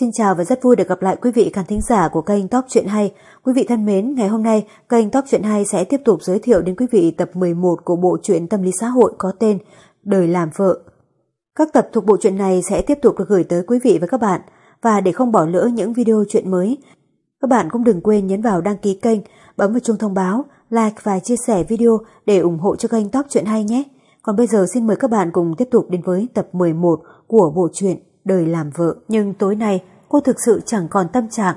Xin chào và rất vui được gặp lại quý vị khán thính giả của kênh Top Chuyện Hay. Quý vị thân mến, ngày hôm nay kênh Top Chuyện Hay sẽ tiếp tục giới thiệu đến quý vị tập 11 của bộ truyện tâm lý xã hội có tên Đời làm vợ. Các tập thuộc bộ truyện này sẽ tiếp tục được gửi tới quý vị và các bạn. Và để không bỏ lỡ những video chuyện mới, các bạn cũng đừng quên nhấn vào đăng ký kênh, bấm vào chuông thông báo, like và chia sẻ video để ủng hộ cho kênh Top Chuyện Hay nhé. Còn bây giờ xin mời các bạn cùng tiếp tục đến với tập 11 của bộ truyện đời làm vợ. Nhưng tối nay cô thực sự chẳng còn tâm trạng.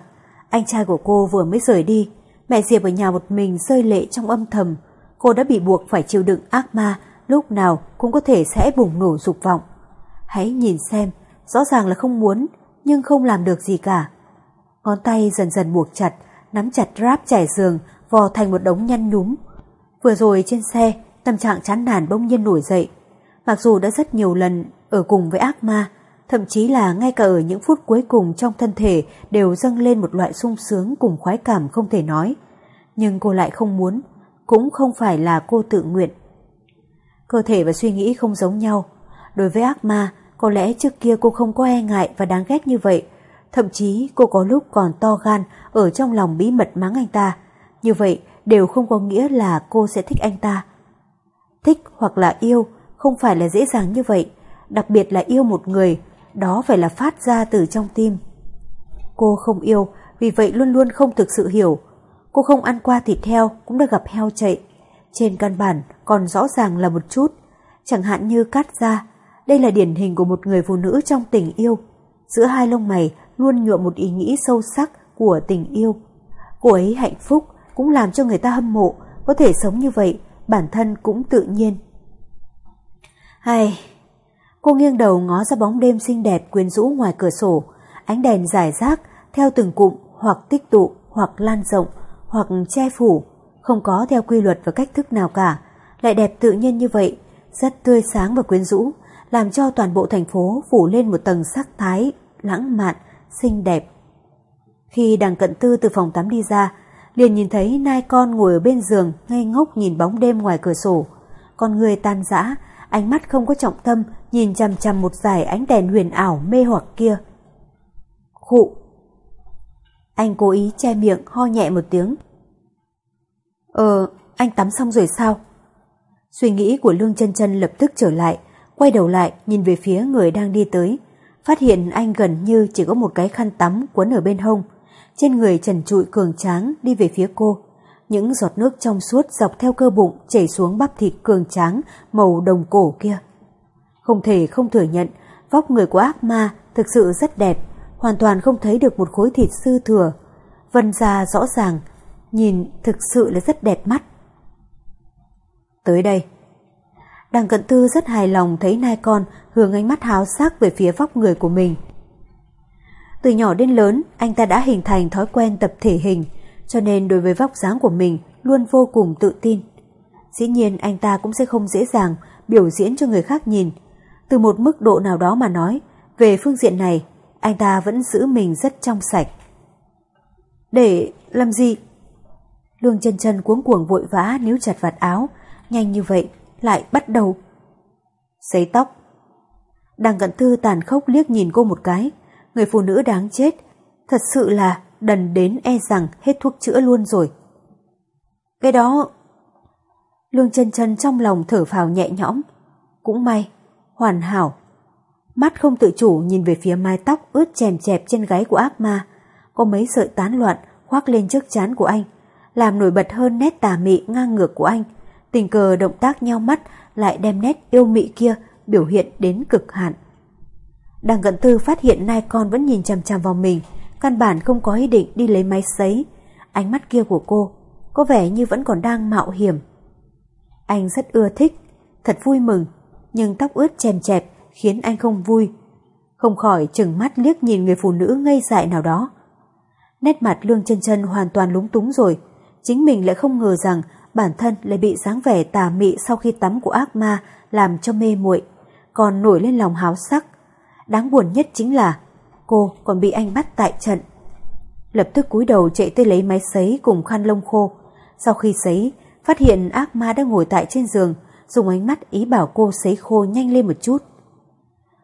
Anh trai của cô vừa mới rời đi. Mẹ Diệp ở nhà một mình rơi lệ trong âm thầm. Cô đã bị buộc phải chịu đựng ác ma lúc nào cũng có thể sẽ bùng nổ dục vọng. Hãy nhìn xem, rõ ràng là không muốn nhưng không làm được gì cả. Ngón tay dần dần buộc chặt, nắm chặt ráp trải giường, vò thành một đống nhăn nhúm. Vừa rồi trên xe, tâm trạng chán nản bỗng nhiên nổi dậy. Mặc dù đã rất nhiều lần ở cùng với ác ma, thậm chí là ngay cả ở những phút cuối cùng trong thân thể đều dâng lên một loại sung sướng cùng khoái cảm không thể nói. Nhưng cô lại không muốn, cũng không phải là cô tự nguyện. Cơ thể và suy nghĩ không giống nhau. Đối với ác ma, có lẽ trước kia cô không có e ngại và đáng ghét như vậy. Thậm chí cô có lúc còn to gan ở trong lòng bí mật mắng anh ta. Như vậy đều không có nghĩa là cô sẽ thích anh ta. Thích hoặc là yêu không phải là dễ dàng như vậy, đặc biệt là yêu một người đó phải là phát ra từ trong tim. Cô không yêu, vì vậy luôn luôn không thực sự hiểu. Cô không ăn qua thịt heo, cũng đã gặp heo chạy. Trên căn bản còn rõ ràng là một chút, chẳng hạn như cắt ra. Đây là điển hình của một người phụ nữ trong tình yêu. Giữa hai lông mày luôn nhuộm một ý nghĩ sâu sắc của tình yêu. Cô ấy hạnh phúc, cũng làm cho người ta hâm mộ, có thể sống như vậy, bản thân cũng tự nhiên. Hay, Cô nghiêng đầu ngó ra bóng đêm xinh đẹp quyến rũ ngoài cửa sổ, ánh đèn rải rác theo từng cụm hoặc tích tụ hoặc lan rộng hoặc che phủ, không có theo quy luật và cách thức nào cả, lại đẹp tự nhiên như vậy, rất tươi sáng và quyến rũ, làm cho toàn bộ thành phố phủ lên một tầng sắc thái lãng mạn, xinh đẹp. Khi đằng cận tư từ phòng tắm đi ra, liền nhìn thấy nai con ngồi ở bên giường ngây ngốc nhìn bóng đêm ngoài cửa sổ. Con người tan rã, ánh mắt không có trọng tâm nhìn chằm chằm một dải ánh đèn huyền ảo mê hoặc kia. Khụ! Anh cố ý che miệng ho nhẹ một tiếng. Ờ, anh tắm xong rồi sao? Suy nghĩ của Lương chân chân lập tức trở lại, quay đầu lại nhìn về phía người đang đi tới. Phát hiện anh gần như chỉ có một cái khăn tắm quấn ở bên hông. Trên người trần trụi cường tráng đi về phía cô. Những giọt nước trong suốt dọc theo cơ bụng chảy xuống bắp thịt cường tráng màu đồng cổ kia. Không thể không thừa nhận, vóc người của ác ma thực sự rất đẹp, hoàn toàn không thấy được một khối thịt sư thừa. Vân ra rõ ràng, nhìn thực sự là rất đẹp mắt. Tới đây. Đằng cận tư rất hài lòng thấy nai con hướng ánh mắt háo sắc về phía vóc người của mình. Từ nhỏ đến lớn, anh ta đã hình thành thói quen tập thể hình, cho nên đối với vóc dáng của mình luôn vô cùng tự tin. Dĩ nhiên anh ta cũng sẽ không dễ dàng biểu diễn cho người khác nhìn, từ một mức độ nào đó mà nói, về phương diện này, anh ta vẫn giữ mình rất trong sạch. Để làm gì? Lương chân chân cuống cuồng vội vã níu chặt vạt áo, nhanh như vậy, lại bắt đầu. Xấy tóc. Đằng cận thư tàn khốc liếc nhìn cô một cái, người phụ nữ đáng chết, thật sự là đần đến e rằng hết thuốc chữa luôn rồi. Cái đó... Lương chân chân trong lòng thở phào nhẹ nhõm. Cũng may, hoàn hảo. Mắt không tự chủ nhìn về phía mái tóc ướt chèm chẹp trên gáy của ác ma, có mấy sợi tán loạn khoác lên trước chán của anh, làm nổi bật hơn nét tà mị ngang ngược của anh. Tình cờ động tác nhau mắt lại đem nét yêu mị kia biểu hiện đến cực hạn. Đằng cận tư phát hiện nai con vẫn nhìn chằm chằm vào mình, căn bản không có ý định đi lấy máy sấy. Ánh mắt kia của cô có vẻ như vẫn còn đang mạo hiểm. Anh rất ưa thích, thật vui mừng nhưng tóc ướt chèm chẹp khiến anh không vui. Không khỏi chừng mắt liếc nhìn người phụ nữ ngây dại nào đó. Nét mặt lương chân chân hoàn toàn lúng túng rồi. Chính mình lại không ngờ rằng bản thân lại bị dáng vẻ tà mị sau khi tắm của ác ma làm cho mê muội còn nổi lên lòng háo sắc. Đáng buồn nhất chính là cô còn bị anh bắt tại trận. Lập tức cúi đầu chạy tới lấy máy sấy cùng khăn lông khô. Sau khi sấy, phát hiện ác ma đang ngồi tại trên giường, dùng ánh mắt ý bảo cô sấy khô nhanh lên một chút.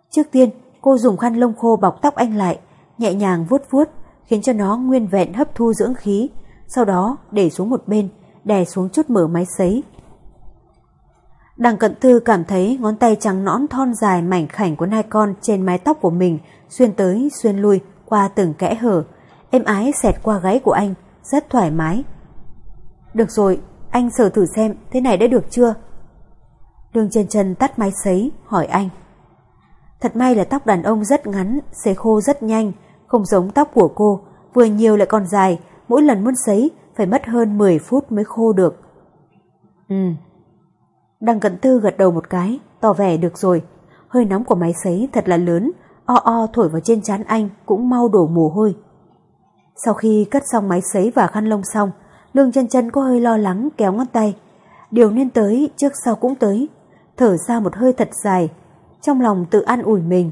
Trước tiên, cô dùng khăn lông khô bọc tóc anh lại, nhẹ nhàng vuốt vuốt, khiến cho nó nguyên vẹn hấp thu dưỡng khí, sau đó để xuống một bên, đè xuống chút mở máy sấy. Đằng cận thư cảm thấy ngón tay trắng nõn thon dài mảnh khảnh của nai con trên mái tóc của mình xuyên tới xuyên lui qua từng kẽ hở, êm ái xẹt qua gáy của anh, rất thoải mái. Được rồi, anh sờ thử xem thế này đã được chưa? Đường chân chân tắt máy sấy, hỏi anh. Thật may là tóc đàn ông rất ngắn, sấy khô rất nhanh, không giống tóc của cô, vừa nhiều lại còn dài, mỗi lần muốn sấy phải mất hơn 10 phút mới khô được. Ừ. Đăng cận tư gật đầu một cái, tỏ vẻ được rồi. Hơi nóng của máy sấy thật là lớn, o o thổi vào trên trán anh cũng mau đổ mồ hôi. Sau khi cất xong máy sấy và khăn lông xong, Lương chân chân có hơi lo lắng kéo ngón tay. Điều nên tới trước sau cũng tới, thở ra một hơi thật dài, trong lòng tự an ủi mình.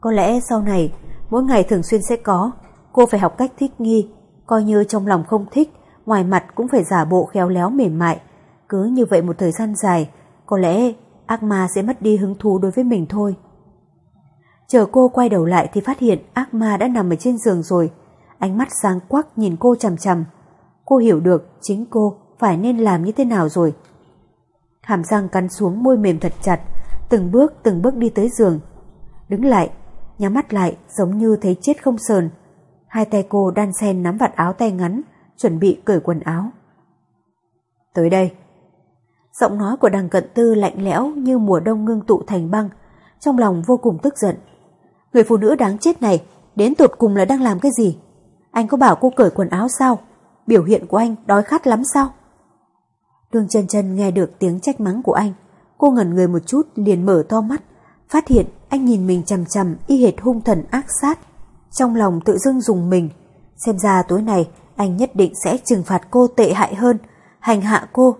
Có lẽ sau này, mỗi ngày thường xuyên sẽ có, cô phải học cách thích nghi, coi như trong lòng không thích, ngoài mặt cũng phải giả bộ khéo léo mềm mại. Cứ như vậy một thời gian dài, có lẽ ác ma sẽ mất đi hứng thú đối với mình thôi. Chờ cô quay đầu lại thì phát hiện ác ma đã nằm ở trên giường rồi. Ánh mắt sáng quắc nhìn cô chằm chằm. Cô hiểu được chính cô phải nên làm như thế nào rồi. Hàm răng cắn xuống môi mềm thật chặt, từng bước từng bước đi tới giường. Đứng lại, nhắm mắt lại giống như thấy chết không sờn. Hai tay cô đan sen nắm vạt áo tay ngắn, chuẩn bị cởi quần áo. Tới đây. Giọng nói của đằng cận tư lạnh lẽo như mùa đông ngưng tụ thành băng, trong lòng vô cùng tức giận. Người phụ nữ đáng chết này, đến tột cùng là đang làm cái gì? Anh có bảo cô cởi quần áo sao? Biểu hiện của anh đói khát lắm sao? Đường chân chân nghe được tiếng trách mắng của anh. Cô ngẩn người một chút liền mở to mắt, phát hiện anh nhìn mình chằm chằm y hệt hung thần ác sát. Trong lòng tự dưng dùng mình, xem ra tối này anh nhất định sẽ trừng phạt cô tệ hại hơn, hành hạ cô.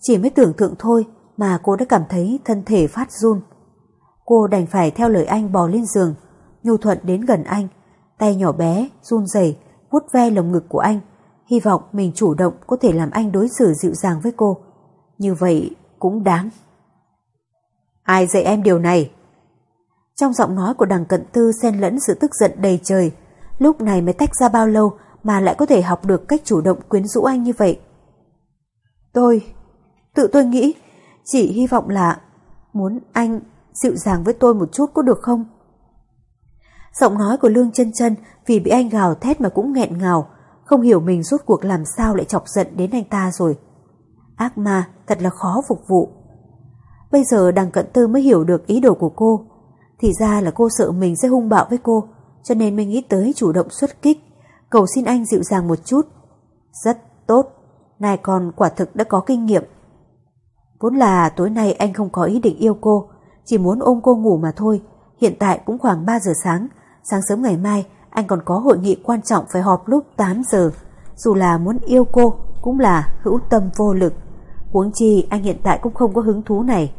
Chỉ mới tưởng tượng thôi mà cô đã cảm thấy thân thể phát run. Cô đành phải theo lời anh bò lên giường, nhu thuận đến gần anh, tay nhỏ bé, run rẩy vuốt ve lồng ngực của anh, hy vọng mình chủ động có thể làm anh đối xử dịu dàng với cô. Như vậy cũng đáng. Ai dạy em điều này? Trong giọng nói của đằng cận tư xen lẫn sự tức giận đầy trời, lúc này mới tách ra bao lâu mà lại có thể học được cách chủ động quyến rũ anh như vậy. Tôi, tự tôi nghĩ, chỉ hy vọng là muốn anh dịu dàng với tôi một chút có được không? Giọng nói của Lương chân chân vì bị anh gào thét mà cũng nghẹn ngào, không hiểu mình rốt cuộc làm sao lại chọc giận đến anh ta rồi. Ác ma thật là khó phục vụ. Bây giờ đằng cận tư mới hiểu được ý đồ của cô. Thì ra là cô sợ mình sẽ hung bạo với cô, cho nên mới nghĩ tới chủ động xuất kích, cầu xin anh dịu dàng một chút. Rất tốt, này còn quả thực đã có kinh nghiệm. Vốn là tối nay anh không có ý định yêu cô, chỉ muốn ôm cô ngủ mà thôi. Hiện tại cũng khoảng 3 giờ sáng, sáng sớm ngày mai anh còn có hội nghị quan trọng phải họp lúc 8 giờ. Dù là muốn yêu cô, cũng là hữu tâm vô lực. Huống chi anh hiện tại cũng không có hứng thú này.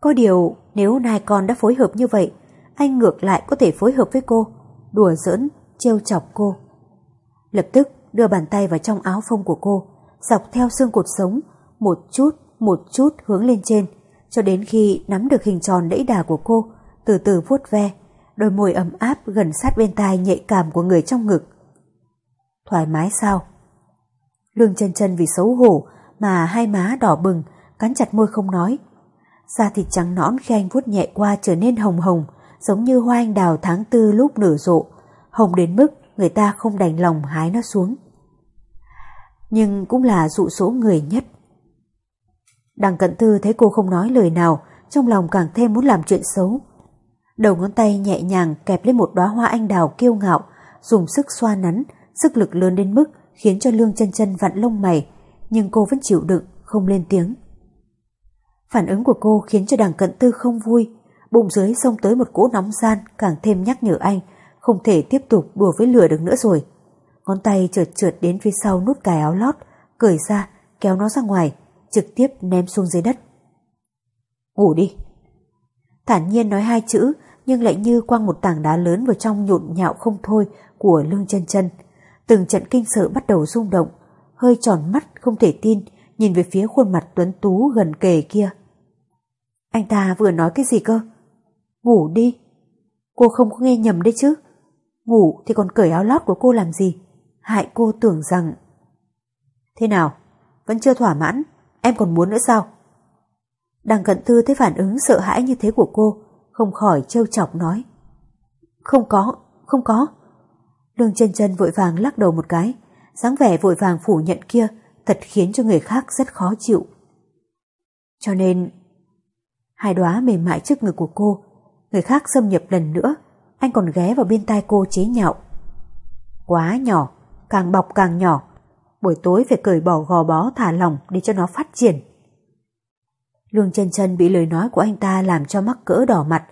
Có điều nếu nai con đã phối hợp như vậy, anh ngược lại có thể phối hợp với cô, đùa giỡn, trêu chọc cô. Lập tức đưa bàn tay vào trong áo phông của cô, dọc theo xương cột sống, một chút, một chút hướng lên trên, cho đến khi nắm được hình tròn đẫy đà của cô, từ từ vuốt ve, đôi môi ấm áp gần sát bên tai nhạy cảm của người trong ngực. Thoải mái sao? Lương chân chân vì xấu hổ mà hai má đỏ bừng, cắn chặt môi không nói. Da thịt trắng nõn khi anh vuốt nhẹ qua trở nên hồng hồng, giống như hoa anh đào tháng tư lúc nở rộ, hồng đến mức người ta không đành lòng hái nó xuống. Nhưng cũng là dụ số người nhất. Đằng cận thư thấy cô không nói lời nào, trong lòng càng thêm muốn làm chuyện xấu. Đầu ngón tay nhẹ nhàng kẹp lên một đóa hoa anh đào kiêu ngạo, dùng sức xoa nắn, sức lực lớn đến mức khiến cho lương chân chân vặn lông mày, nhưng cô vẫn chịu đựng, không lên tiếng. Phản ứng của cô khiến cho đằng cận tư không vui, bụng dưới xông tới một cỗ nóng gian càng thêm nhắc nhở anh, không thể tiếp tục đùa với lửa được nữa rồi. Ngón tay trượt trượt đến phía sau nút cài áo lót, cởi ra, kéo nó ra ngoài, trực tiếp ném xuống dưới đất. Ngủ đi. Thản nhiên nói hai chữ, nhưng lại như quăng một tảng đá lớn vào trong nhộn nhạo không thôi của lương chân chân. Từng trận kinh sợ bắt đầu rung động, hơi tròn mắt không thể tin, nhìn về phía khuôn mặt tuấn tú gần kề kia. Anh ta vừa nói cái gì cơ? Ngủ đi. Cô không có nghe nhầm đấy chứ. Ngủ thì còn cởi áo lót của cô làm gì? Hại cô tưởng rằng... Thế nào? Vẫn chưa thỏa mãn? Em còn muốn nữa sao? Đằng cận tư thấy phản ứng sợ hãi như thế của cô, không khỏi trêu chọc nói. Không có, không có. Lương chân chân vội vàng lắc đầu một cái, dáng vẻ vội vàng phủ nhận kia thật khiến cho người khác rất khó chịu. Cho nên, hai đóa mềm mại trước ngực của cô, người khác xâm nhập lần nữa, anh còn ghé vào bên tai cô chế nhạo. Quá nhỏ, càng bọc càng nhỏ, buổi tối phải cởi bỏ gò bó thả lỏng để cho nó phát triển. Lương chân chân bị lời nói của anh ta làm cho mắc cỡ đỏ mặt.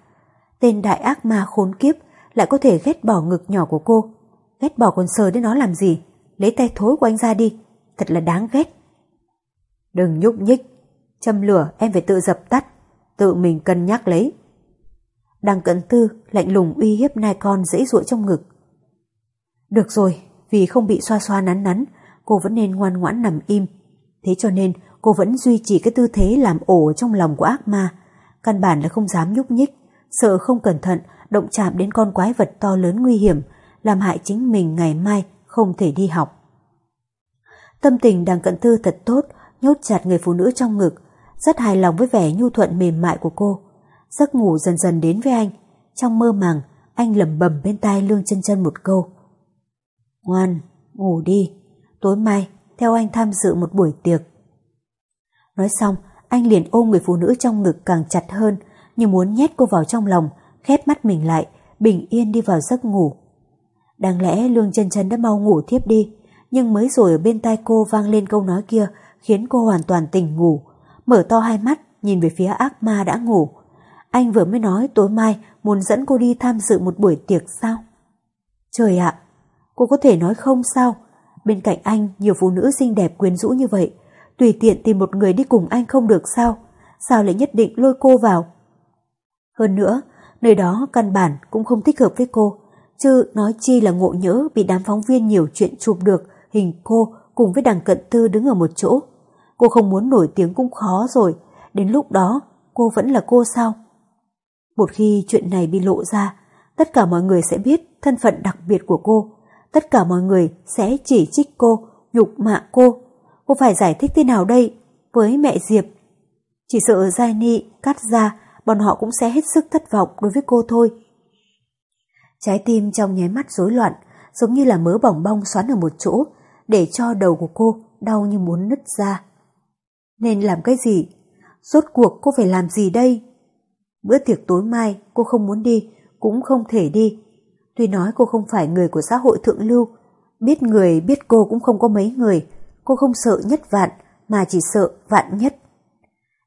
Tên đại ác ma khốn kiếp lại có thể ghét bỏ ngực nhỏ của cô. Ghét bỏ còn sờ đến nó làm gì? Lấy tay thối của anh ra đi. Thật là đáng ghét. Đừng nhúc nhích. Châm lửa em phải tự dập tắt. Tự mình cân nhắc lấy. Đằng cận tư lạnh lùng uy hiếp nai con dễ dụa trong ngực. Được rồi, vì không bị xoa xoa nắn nắn, cô vẫn nên ngoan ngoãn nằm im. Thế cho nên cô vẫn duy trì cái tư thế làm ổ trong lòng của ác ma. Căn bản là không dám nhúc nhích, sợ không cẩn thận động chạm đến con quái vật to lớn nguy hiểm, làm hại chính mình ngày mai không thể đi học. Tâm tình đằng cận tư thật tốt, nhốt chặt người phụ nữ trong ngực, rất hài lòng với vẻ nhu thuận mềm mại của cô. Giấc ngủ dần dần đến với anh, trong mơ màng, anh lẩm bẩm bên tai lương chân chân một câu. Ngoan, ngủ đi, tối mai theo anh tham dự một buổi tiệc. Nói xong, anh liền ôm người phụ nữ trong ngực càng chặt hơn, như muốn nhét cô vào trong lòng, khép mắt mình lại, bình yên đi vào giấc ngủ. Đáng lẽ Lương chân chân đã mau ngủ thiếp đi, nhưng mới rồi ở bên tai cô vang lên câu nói kia khiến cô hoàn toàn tỉnh ngủ, mở to hai mắt nhìn về phía ác ma đã ngủ. Anh vừa mới nói tối mai muốn dẫn cô đi tham dự một buổi tiệc sao? Trời ạ, cô có thể nói không sao? Bên cạnh anh nhiều phụ nữ xinh đẹp quyến rũ như vậy, tùy tiện tìm một người đi cùng anh không được sao? Sao lại nhất định lôi cô vào? Hơn nữa, nơi đó căn bản cũng không thích hợp với cô, chứ nói chi là ngộ nhỡ bị đám phóng viên nhiều chuyện chụp được hình cô cùng với đằng cận tư đứng ở một chỗ. Cô không muốn nổi tiếng cũng khó rồi, đến lúc đó cô vẫn là cô sao? Một khi chuyện này bị lộ ra, tất cả mọi người sẽ biết thân phận đặc biệt của cô, tất cả mọi người sẽ chỉ trích cô, nhục mạ cô. Cô phải giải thích thế nào đây với mẹ Diệp? Chỉ sợ Giai Ni cắt ra bọn họ cũng sẽ hết sức thất vọng đối với cô thôi. Trái tim trong nháy mắt rối loạn, giống như là mớ bỏng bong xoắn ở một chỗ, để cho đầu của cô đau như muốn nứt ra. Nên làm cái gì? Rốt cuộc cô phải làm gì đây? Bữa tiệc tối mai cô không muốn đi, cũng không thể đi. Tuy nói cô không phải người của xã hội thượng lưu, biết người biết cô cũng không có mấy người, cô không sợ nhất vạn, mà chỉ sợ vạn nhất.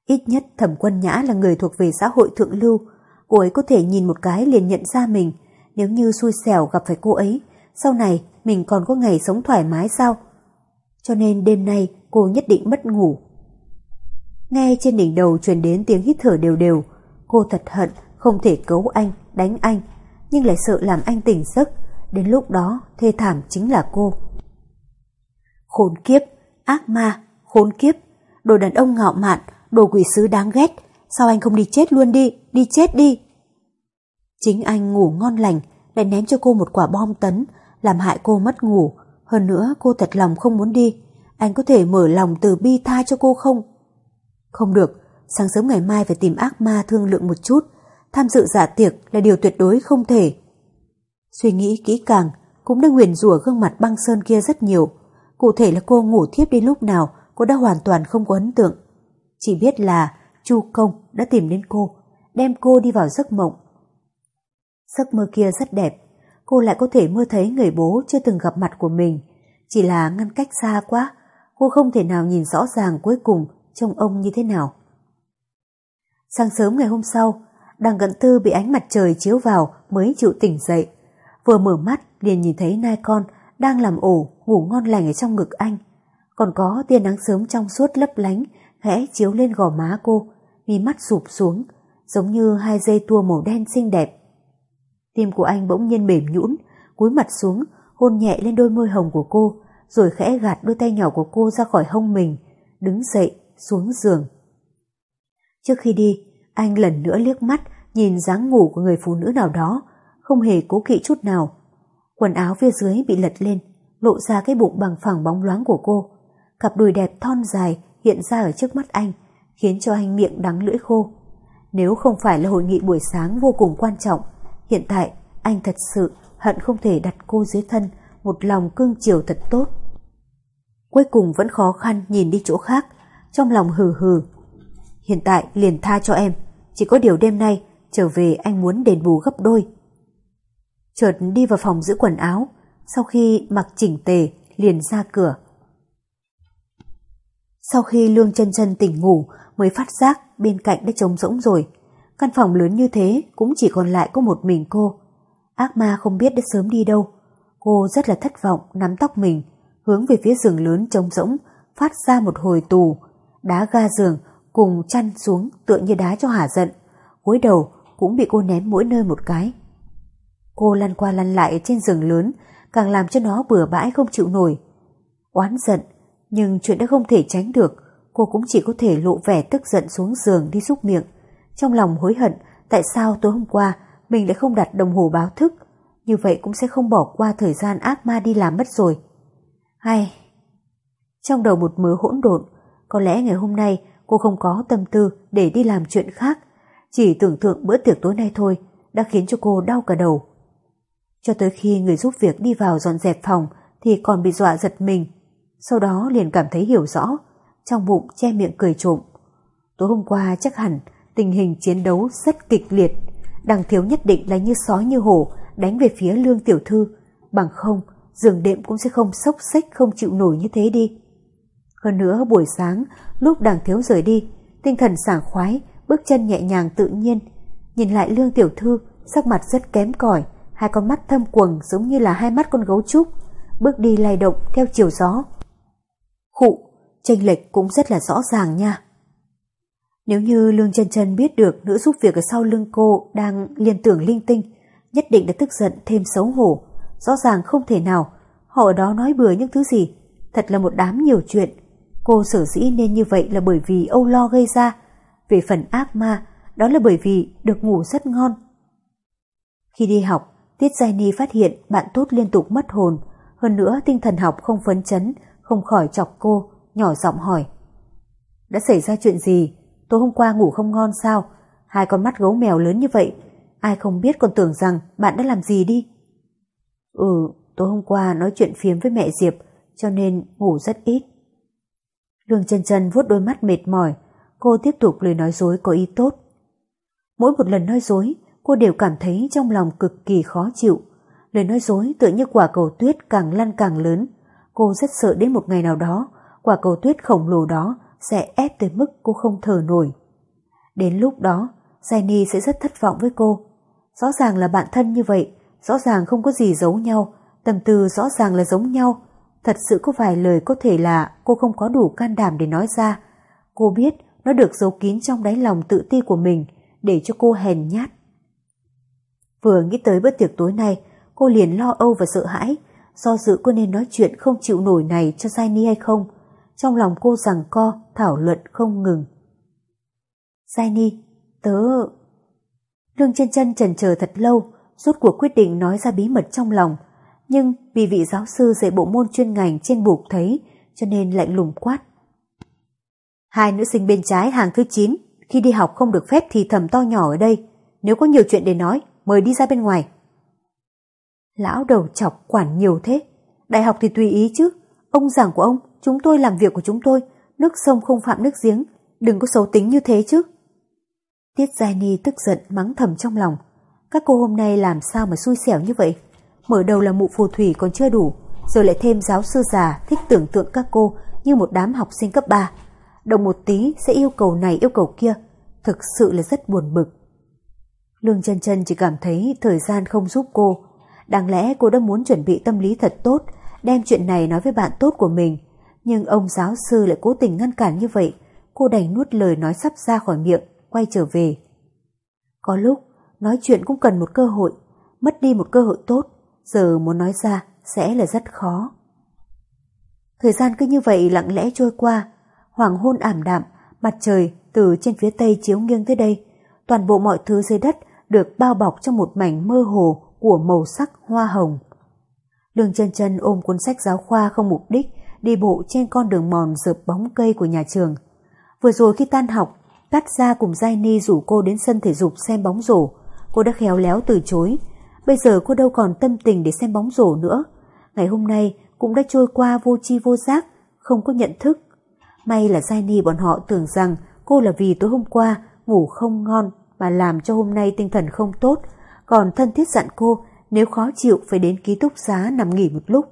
Ít nhất thẩm quân nhã là người thuộc về xã hội thượng lưu, cô ấy có thể nhìn một cái liền nhận ra mình, nếu như xui xẻo gặp phải cô ấy, sau này mình còn có ngày sống thoải mái sao? Cho nên đêm nay cô nhất định mất ngủ. Nghe trên đỉnh đầu truyền đến tiếng hít thở đều đều, cô thật hận không thể cấu anh, đánh anh, nhưng lại sợ làm anh tỉnh giấc, đến lúc đó thê thảm chính là cô. Khốn kiếp, ác ma, khốn kiếp, đồ đàn ông ngạo mạn, đồ quỷ sứ đáng ghét, sao anh không đi chết luôn đi, đi chết đi. Chính anh ngủ ngon lành, lại ném cho cô một quả bom tấn, làm hại cô mất ngủ. Hơn nữa cô thật lòng không muốn đi, anh có thể mở lòng từ bi tha cho cô không? Không được, sáng sớm ngày mai phải tìm ác ma thương lượng một chút, tham dự dạ tiệc là điều tuyệt đối không thể. Suy nghĩ kỹ càng, cũng đã nguyền rủa gương mặt băng sơn kia rất nhiều. Cụ thể là cô ngủ thiếp đi lúc nào, cô đã hoàn toàn không có ấn tượng. Chỉ biết là Chu Công đã tìm đến cô, đem cô đi vào giấc mộng. Giấc mơ kia rất đẹp, cô lại có thể mơ thấy người bố chưa từng gặp mặt của mình. Chỉ là ngăn cách xa quá, cô không thể nào nhìn rõ ràng cuối cùng trông ông như thế nào. Sáng sớm ngày hôm sau, đằng cận tư bị ánh mặt trời chiếu vào mới chịu tỉnh dậy. Vừa mở mắt liền nhìn thấy nai con đang làm ổ ngủ ngon lành ở trong ngực anh. Còn có tia nắng sớm trong suốt lấp lánh khẽ chiếu lên gò má cô, mi mắt sụp xuống, giống như hai dây tua màu đen xinh đẹp. Tim của anh bỗng nhiên mềm nhũn, cúi mặt xuống, hôn nhẹ lên đôi môi hồng của cô, rồi khẽ gạt đôi tay nhỏ của cô ra khỏi hông mình, đứng dậy, xuống giường. Trước khi đi, anh lần nữa liếc mắt nhìn dáng ngủ của người phụ nữ nào đó, không hề cố kỵ chút nào. Quần áo phía dưới bị lật lên, lộ ra cái bụng bằng phẳng bóng loáng của cô. Cặp đùi đẹp thon dài hiện ra ở trước mắt anh, khiến cho anh miệng đắng lưỡi khô. Nếu không phải là hội nghị buổi sáng vô cùng quan trọng, hiện tại anh thật sự hận không thể đặt cô dưới thân, một lòng cương chiều thật tốt. Cuối cùng vẫn khó khăn nhìn đi chỗ khác, trong lòng hừ hừ. Hiện tại liền tha cho em, chỉ có điều đêm nay trở về anh muốn đền bù gấp đôi. Chợt đi vào phòng giữ quần áo, sau khi mặc chỉnh tề liền ra cửa. Sau khi Lương chân chân tỉnh ngủ mới phát giác bên cạnh đã trống rỗng rồi. Căn phòng lớn như thế cũng chỉ còn lại có một mình cô. Ác ma không biết đã sớm đi đâu. Cô rất là thất vọng nắm tóc mình, hướng về phía giường lớn trống rỗng, phát ra một hồi tù. Đá ga giường cùng chăn xuống tựa như đá cho hả giận. gối đầu cũng bị cô ném mỗi nơi một cái. Cô lăn qua lăn lại trên giường lớn, càng làm cho nó bừa bãi không chịu nổi. Oán giận, nhưng chuyện đã không thể tránh được, cô cũng chỉ có thể lộ vẻ tức giận xuống giường đi xúc miệng. Trong lòng hối hận tại sao tối hôm qua mình lại không đặt đồng hồ báo thức, như vậy cũng sẽ không bỏ qua thời gian ác ma đi làm mất rồi. Hay... Trong đầu một mớ hỗn độn, có lẽ ngày hôm nay cô không có tâm tư để đi làm chuyện khác, chỉ tưởng tượng bữa tiệc tối nay thôi đã khiến cho cô đau cả đầu. Cho tới khi người giúp việc đi vào dọn dẹp phòng thì còn bị dọa giật mình, sau đó liền cảm thấy hiểu rõ, trong bụng che miệng cười trộm. Tối hôm qua chắc hẳn tình hình chiến đấu rất kịch liệt, đằng thiếu nhất định là như sói như hổ đánh về phía lương tiểu thư, bằng không giường đệm cũng sẽ không sốc xách không chịu nổi như thế đi. Hơn nữa buổi sáng lúc đằng thiếu rời đi, tinh thần sảng khoái, bước chân nhẹ nhàng tự nhiên, nhìn lại lương tiểu thư sắc mặt rất kém cỏi hai con mắt thâm quầng giống như là hai mắt con gấu trúc, bước đi lay động theo chiều gió. Khụ, chênh lệch cũng rất là rõ ràng nha. Nếu như Lương chân chân biết được nữ giúp việc ở sau lưng cô đang liên tưởng linh tinh, nhất định đã tức giận thêm xấu hổ. Rõ ràng không thể nào, họ ở đó nói bừa những thứ gì. Thật là một đám nhiều chuyện. Cô sở dĩ nên như vậy là bởi vì âu lo gây ra. Về phần ác ma, đó là bởi vì được ngủ rất ngon. Khi đi học, Tiết Giai Ni phát hiện bạn tốt liên tục mất hồn, hơn nữa tinh thần học không phấn chấn, không khỏi chọc cô, nhỏ giọng hỏi. Đã xảy ra chuyện gì? Tối hôm qua ngủ không ngon sao? Hai con mắt gấu mèo lớn như vậy, ai không biết còn tưởng rằng bạn đã làm gì đi? Ừ, tối hôm qua nói chuyện phiếm với mẹ Diệp, cho nên ngủ rất ít. Lương chân chân vuốt đôi mắt mệt mỏi, cô tiếp tục lời nói dối có ý tốt. Mỗi một lần nói dối, cô đều cảm thấy trong lòng cực kỳ khó chịu. Lời nói dối tựa như quả cầu tuyết càng lăn càng lớn. Cô rất sợ đến một ngày nào đó, quả cầu tuyết khổng lồ đó sẽ ép tới mức cô không thở nổi. Đến lúc đó, Jenny sẽ rất thất vọng với cô. Rõ ràng là bạn thân như vậy, rõ ràng không có gì giấu nhau, tâm tư rõ ràng là giống nhau. Thật sự có vài lời có thể là cô không có đủ can đảm để nói ra. Cô biết nó được giấu kín trong đáy lòng tự ti của mình để cho cô hèn nhát. Vừa nghĩ tới bữa tiệc tối nay, cô liền lo âu và sợ hãi, do dự cô nên nói chuyện không chịu nổi này cho Giai hay không. Trong lòng cô rằng co, thảo luận không ngừng. Giai tớ... Lương chân chân trần chờ thật lâu, rốt cuộc quyết định nói ra bí mật trong lòng. Nhưng vì vị giáo sư dạy bộ môn chuyên ngành trên bục thấy, cho nên lạnh lùng quát. Hai nữ sinh bên trái hàng thứ 9, khi đi học không được phép thì thầm to nhỏ ở đây. Nếu có nhiều chuyện để nói, mời đi ra bên ngoài. Lão đầu chọc quản nhiều thế, đại học thì tùy ý chứ, ông giảng của ông, chúng tôi làm việc của chúng tôi, nước sông không phạm nước giếng, đừng có xấu tính như thế chứ. Tiết Giai Ni tức giận mắng thầm trong lòng, các cô hôm nay làm sao mà xui xẻo như vậy, mở đầu là mụ phù thủy còn chưa đủ, rồi lại thêm giáo sư già thích tưởng tượng các cô như một đám học sinh cấp 3. Động một tí sẽ yêu cầu này yêu cầu kia, thực sự là rất buồn bực. Lương chân chân chỉ cảm thấy thời gian không giúp cô. Đáng lẽ cô đã muốn chuẩn bị tâm lý thật tốt, đem chuyện này nói với bạn tốt của mình. Nhưng ông giáo sư lại cố tình ngăn cản như vậy, cô đành nuốt lời nói sắp ra khỏi miệng, quay trở về. Có lúc, nói chuyện cũng cần một cơ hội, mất đi một cơ hội tốt, giờ muốn nói ra sẽ là rất khó. Thời gian cứ như vậy lặng lẽ trôi qua, hoàng hôn ảm đạm, mặt trời từ trên phía tây chiếu nghiêng tới đây, toàn bộ mọi thứ dưới đất được bao bọc trong một mảnh mơ hồ của màu sắc hoa hồng. Lương chân chân ôm cuốn sách giáo khoa không mục đích, đi bộ trên con đường mòn dợp bóng cây của nhà trường. Vừa rồi khi tan học, Cát ra cùng Giai Ni rủ cô đến sân thể dục xem bóng rổ. Cô đã khéo léo từ chối. Bây giờ cô đâu còn tâm tình để xem bóng rổ nữa. Ngày hôm nay cũng đã trôi qua vô chi vô giác, không có nhận thức. May là Giai Ni bọn họ tưởng rằng cô là vì tối hôm qua ngủ không ngon mà làm cho hôm nay tinh thần không tốt, còn thân thiết dặn cô nếu khó chịu phải đến ký túc xá nằm nghỉ một lúc.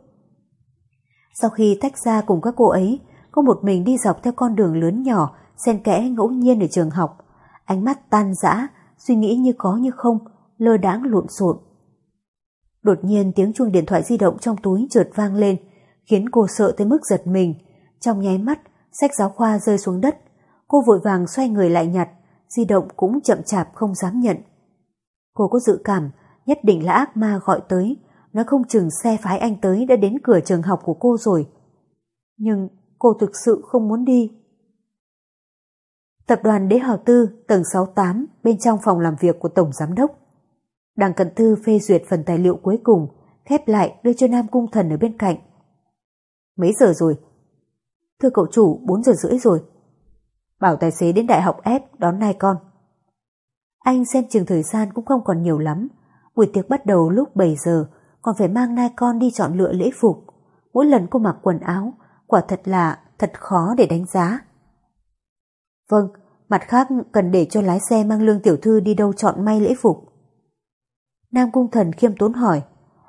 Sau khi tách ra cùng các cô ấy, cô một mình đi dọc theo con đường lớn nhỏ, xen kẽ ngẫu nhiên ở trường học. Ánh mắt tan rã, suy nghĩ như có như không, lơ đãng lộn xộn. Đột nhiên tiếng chuông điện thoại di động trong túi trượt vang lên, khiến cô sợ tới mức giật mình. Trong nháy mắt, sách giáo khoa rơi xuống đất. Cô vội vàng xoay người lại nhặt, di động cũng chậm chạp không dám nhận. Cô có dự cảm, nhất định là ác ma gọi tới, nó không chừng xe phái anh tới đã đến cửa trường học của cô rồi. Nhưng cô thực sự không muốn đi. Tập đoàn Đế Hào Tư, tầng 68, bên trong phòng làm việc của Tổng Giám Đốc. Đảng Cận Tư phê duyệt phần tài liệu cuối cùng, khép lại đưa cho Nam Cung Thần ở bên cạnh. Mấy giờ rồi? Thưa cậu chủ, 4 giờ rưỡi rồi. Bảo tài xế đến đại học F đón nai con. Anh xem chừng thời gian cũng không còn nhiều lắm. Buổi tiệc bắt đầu lúc 7 giờ, còn phải mang nai con đi chọn lựa lễ phục. Mỗi lần cô mặc quần áo, quả thật là thật khó để đánh giá. Vâng, mặt khác cần để cho lái xe mang lương tiểu thư đi đâu chọn may lễ phục. Nam Cung Thần khiêm tốn hỏi,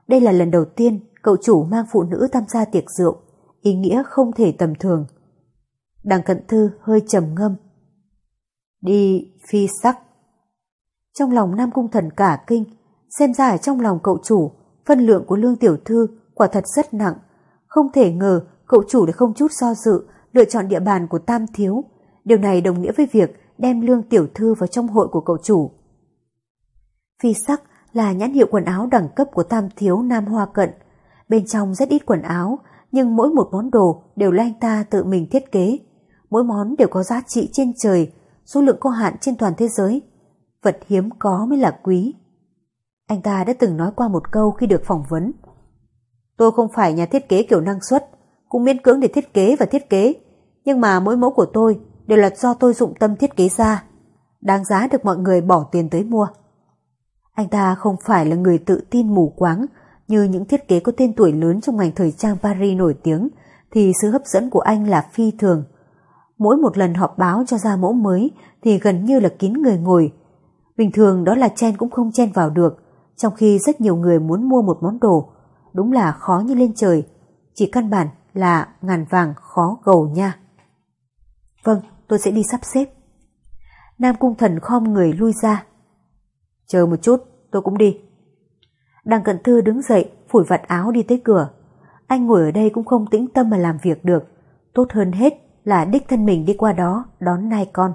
đây là lần đầu tiên cậu chủ mang phụ nữ tham gia tiệc rượu, ý nghĩa không thể tầm thường. Đằng cận thư hơi trầm ngâm. Đi phi sắc. Trong lòng Nam Cung Thần cả kinh, xem ra ở trong lòng cậu chủ, phân lượng của lương tiểu thư quả thật rất nặng. Không thể ngờ cậu chủ đã không chút do dự lựa chọn địa bàn của Tam Thiếu. Điều này đồng nghĩa với việc đem lương tiểu thư vào trong hội của cậu chủ. Phi sắc là nhãn hiệu quần áo đẳng cấp của Tam Thiếu Nam Hoa Cận. Bên trong rất ít quần áo, nhưng mỗi một món đồ đều là anh ta tự mình thiết kế. Mỗi món đều có giá trị trên trời, số lượng có hạn trên toàn thế giới. Vật hiếm có mới là quý. Anh ta đã từng nói qua một câu khi được phỏng vấn. Tôi không phải nhà thiết kế kiểu năng suất, cũng miễn cưỡng để thiết kế và thiết kế, nhưng mà mỗi mẫu của tôi đều là do tôi dụng tâm thiết kế ra, đáng giá được mọi người bỏ tiền tới mua. Anh ta không phải là người tự tin mù quáng như những thiết kế có tên tuổi lớn trong ngành thời trang Paris nổi tiếng, thì sự hấp dẫn của anh là phi thường. Mỗi một lần họp báo cho ra mẫu mới thì gần như là kín người ngồi. Bình thường đó là chen cũng không chen vào được, trong khi rất nhiều người muốn mua một món đồ. Đúng là khó như lên trời, chỉ căn bản là ngàn vàng khó gầu nha. Vâng, tôi sẽ đi sắp xếp. Nam Cung Thần khom người lui ra. Chờ một chút, tôi cũng đi. Đằng Cận Thư đứng dậy, phủi vặt áo đi tới cửa. Anh ngồi ở đây cũng không tĩnh tâm mà làm việc được. Tốt hơn hết là đích thân mình đi qua đó đón nai con.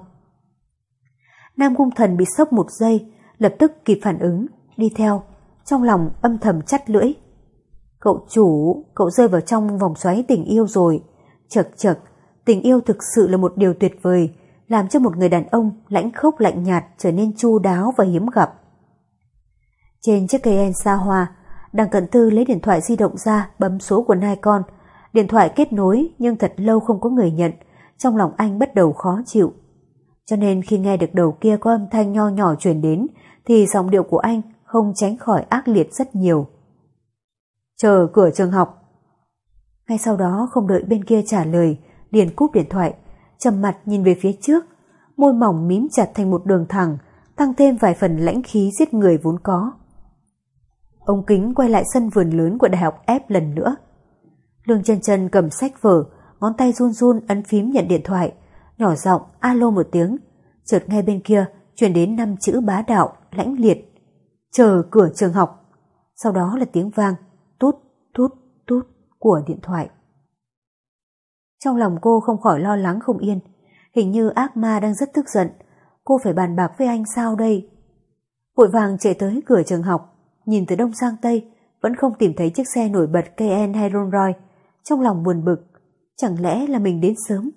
Nam Cung Thần bị sốc một giây, lập tức kịp phản ứng, đi theo, trong lòng âm thầm chắt lưỡi. Cậu chủ, cậu rơi vào trong vòng xoáy tình yêu rồi. Chật chật, tình yêu thực sự là một điều tuyệt vời, làm cho một người đàn ông lãnh khốc lạnh nhạt trở nên chu đáo và hiếm gặp. Trên chiếc cây en xa hoa, đằng cận tư lấy điện thoại di động ra bấm số của nai con. Điện thoại kết nối nhưng thật lâu không có người nhận, trong lòng anh bắt đầu khó chịu. Cho nên khi nghe được đầu kia có âm thanh nho nhỏ truyền đến thì giọng điệu của anh không tránh khỏi ác liệt rất nhiều. Chờ cửa trường học. Ngay sau đó không đợi bên kia trả lời, liền cúp điện thoại, trầm mặt nhìn về phía trước, môi mỏng mím chặt thành một đường thẳng, tăng thêm vài phần lãnh khí giết người vốn có. Ông Kính quay lại sân vườn lớn của đại học F lần nữa. Lương chân chân cầm sách vở, ngón tay run run ấn phím nhận điện thoại, nhỏ giọng alo một tiếng, chợt nghe bên kia truyền đến năm chữ bá đạo, lãnh liệt. Chờ cửa trường học. Sau đó là tiếng vang, tút, tút, tút của điện thoại. Trong lòng cô không khỏi lo lắng không yên. Hình như ác ma đang rất tức giận. Cô phải bàn bạc với anh sao đây? Vội vàng chạy tới cửa trường học, nhìn từ đông sang tây, vẫn không tìm thấy chiếc xe nổi bật KN hay Rolls Royce. Trong lòng buồn bực, chẳng lẽ là mình đến sớm?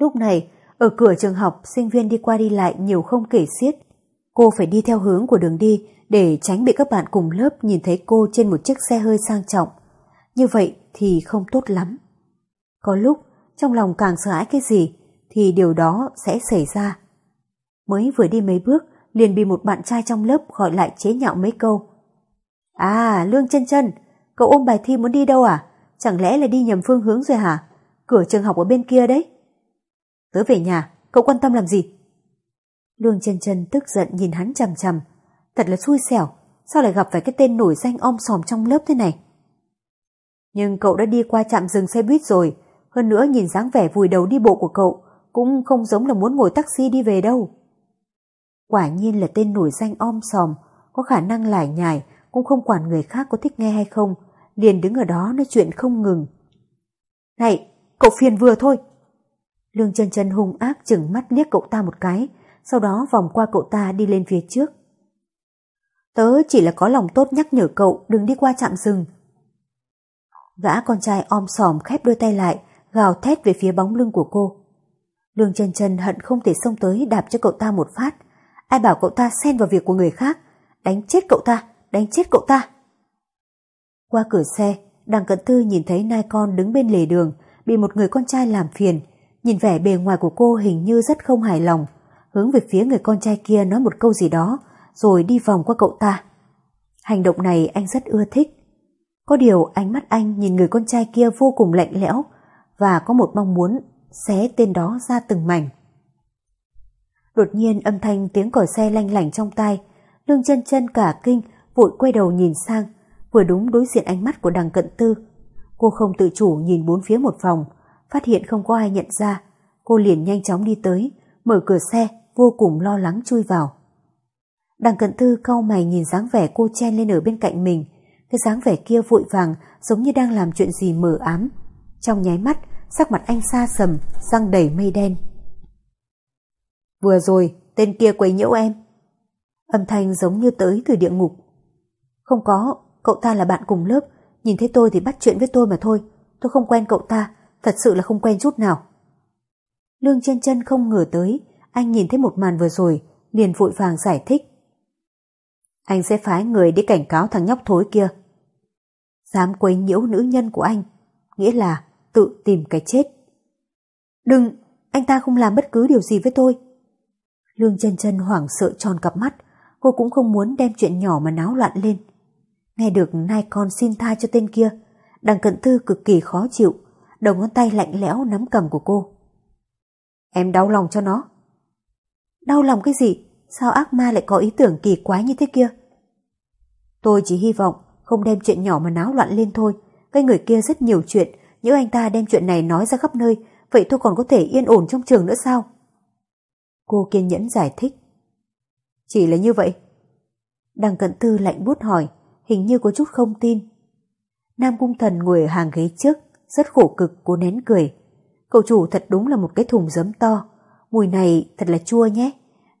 Lúc này, ở cửa trường học, sinh viên đi qua đi lại nhiều không kể xiết. Cô phải đi theo hướng của đường đi để tránh bị các bạn cùng lớp nhìn thấy cô trên một chiếc xe hơi sang trọng. Như vậy thì không tốt lắm. Có lúc trong lòng càng sợ hãi cái gì thì điều đó sẽ xảy ra. Mới vừa đi mấy bước liền bị một bạn trai trong lớp gọi lại chế nhạo mấy câu. À, Lương chân chân, cậu ôm bài thi muốn đi đâu à? Chẳng lẽ là đi nhầm phương hướng rồi hả? Cửa trường học ở bên kia đấy. Tớ về nhà, cậu quan tâm làm gì? Lương chân chân tức giận nhìn hắn chằm chằm. Thật là xui xẻo, sao lại gặp phải cái tên nổi danh om sòm trong lớp thế này? Nhưng cậu đã đi qua trạm dừng xe buýt rồi, hơn nữa nhìn dáng vẻ vùi đầu đi bộ của cậu cũng không giống là muốn ngồi taxi đi về đâu. Quả nhiên là tên nổi danh om sòm, có khả năng lải nhải, cũng không quản người khác có thích nghe hay không, liền đứng ở đó nói chuyện không ngừng. Này, cậu phiền vừa thôi. Lương chân chân hung ác chừng mắt liếc cậu ta một cái, sau đó vòng qua cậu ta đi lên phía trước. Tớ chỉ là có lòng tốt nhắc nhở cậu đừng đi qua chạm rừng. Gã con trai om sòm khép đôi tay lại, gào thét về phía bóng lưng của cô. Lương chân chân hận không thể xông tới đạp cho cậu ta một phát. Ai bảo cậu ta xen vào việc của người khác, đánh chết cậu ta, đánh chết cậu ta. Qua cửa xe, đằng cận tư nhìn thấy nai con đứng bên lề đường, bị một người con trai làm phiền. Nhìn vẻ bề ngoài của cô hình như rất không hài lòng, hướng về phía người con trai kia nói một câu gì đó, rồi đi vòng qua cậu ta. Hành động này anh rất ưa thích. Có điều ánh mắt anh nhìn người con trai kia vô cùng lạnh lẽo và có một mong muốn xé tên đó ra từng mảnh. Đột nhiên âm thanh tiếng còi xe lanh lảnh trong tai, lương chân chân cả kinh, vội quay đầu nhìn sang, vừa đúng đối diện ánh mắt của đằng cận tư. Cô không tự chủ nhìn bốn phía một vòng, phát hiện không có ai nhận ra, cô liền nhanh chóng đi tới, mở cửa xe, vô cùng lo lắng chui vào. Đằng cận tư cau mày nhìn dáng vẻ cô chen lên ở bên cạnh mình, cái dáng vẻ kia vội vàng giống như đang làm chuyện gì mờ ám. Trong nháy mắt, sắc mặt anh xa sầm, răng đầy mây đen. Vừa rồi, tên kia quấy nhiễu em. Âm thanh giống như tới từ địa ngục. Không có, cậu ta là bạn cùng lớp, nhìn thấy tôi thì bắt chuyện với tôi mà thôi. Tôi không quen cậu ta, thật sự là không quen chút nào. Lương chân chân không ngờ tới, anh nhìn thấy một màn vừa rồi, liền vội vàng giải thích. Anh sẽ phái người đi cảnh cáo thằng nhóc thối kia. Dám quấy nhiễu nữ nhân của anh, nghĩa là tự tìm cái chết. Đừng, anh ta không làm bất cứ điều gì với tôi. Lương chân chân hoảng sợ tròn cặp mắt, cô cũng không muốn đem chuyện nhỏ mà náo loạn lên. Nghe được nai con xin tha cho tên kia, đằng cận tư cực kỳ khó chịu, đầu ngón tay lạnh lẽo nắm cầm của cô. Em đau lòng cho nó. Đau lòng cái gì? Sao ác ma lại có ý tưởng kỳ quái như thế kia? Tôi chỉ hy vọng không đem chuyện nhỏ mà náo loạn lên thôi. Cái người kia rất nhiều chuyện, nếu anh ta đem chuyện này nói ra khắp nơi, vậy tôi còn có thể yên ổn trong trường nữa sao? Cô kiên nhẫn giải thích. Chỉ là như vậy. Đằng cận tư lạnh bút hỏi, hình như có chút không tin. Nam cung thần ngồi ở hàng ghế trước, rất khổ cực cố nén cười. Cậu chủ thật đúng là một cái thùng giấm to, mùi này thật là chua nhé.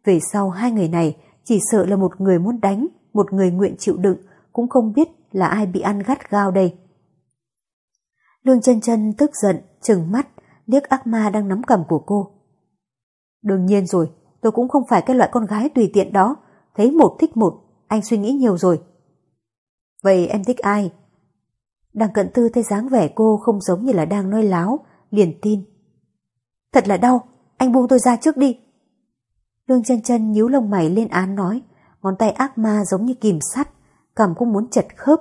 Về sau hai người này chỉ sợ là một người muốn đánh, một người nguyện chịu đựng, cũng không biết là ai bị ăn gắt gao đây. Lương chân chân tức giận, trừng mắt, liếc ác ma đang nắm cầm của cô. Đương nhiên rồi, tôi cũng không phải cái loại con gái tùy tiện đó, thấy một thích một, anh suy nghĩ nhiều rồi. Vậy em thích ai? Đằng cận tư thấy dáng vẻ cô không giống như là đang nói láo, liền tin. Thật là đau, anh buông tôi ra trước đi. Lương chân chân nhíu lông mày lên án nói, ngón tay ác ma giống như kìm sắt, cầm cũng muốn chật khớp.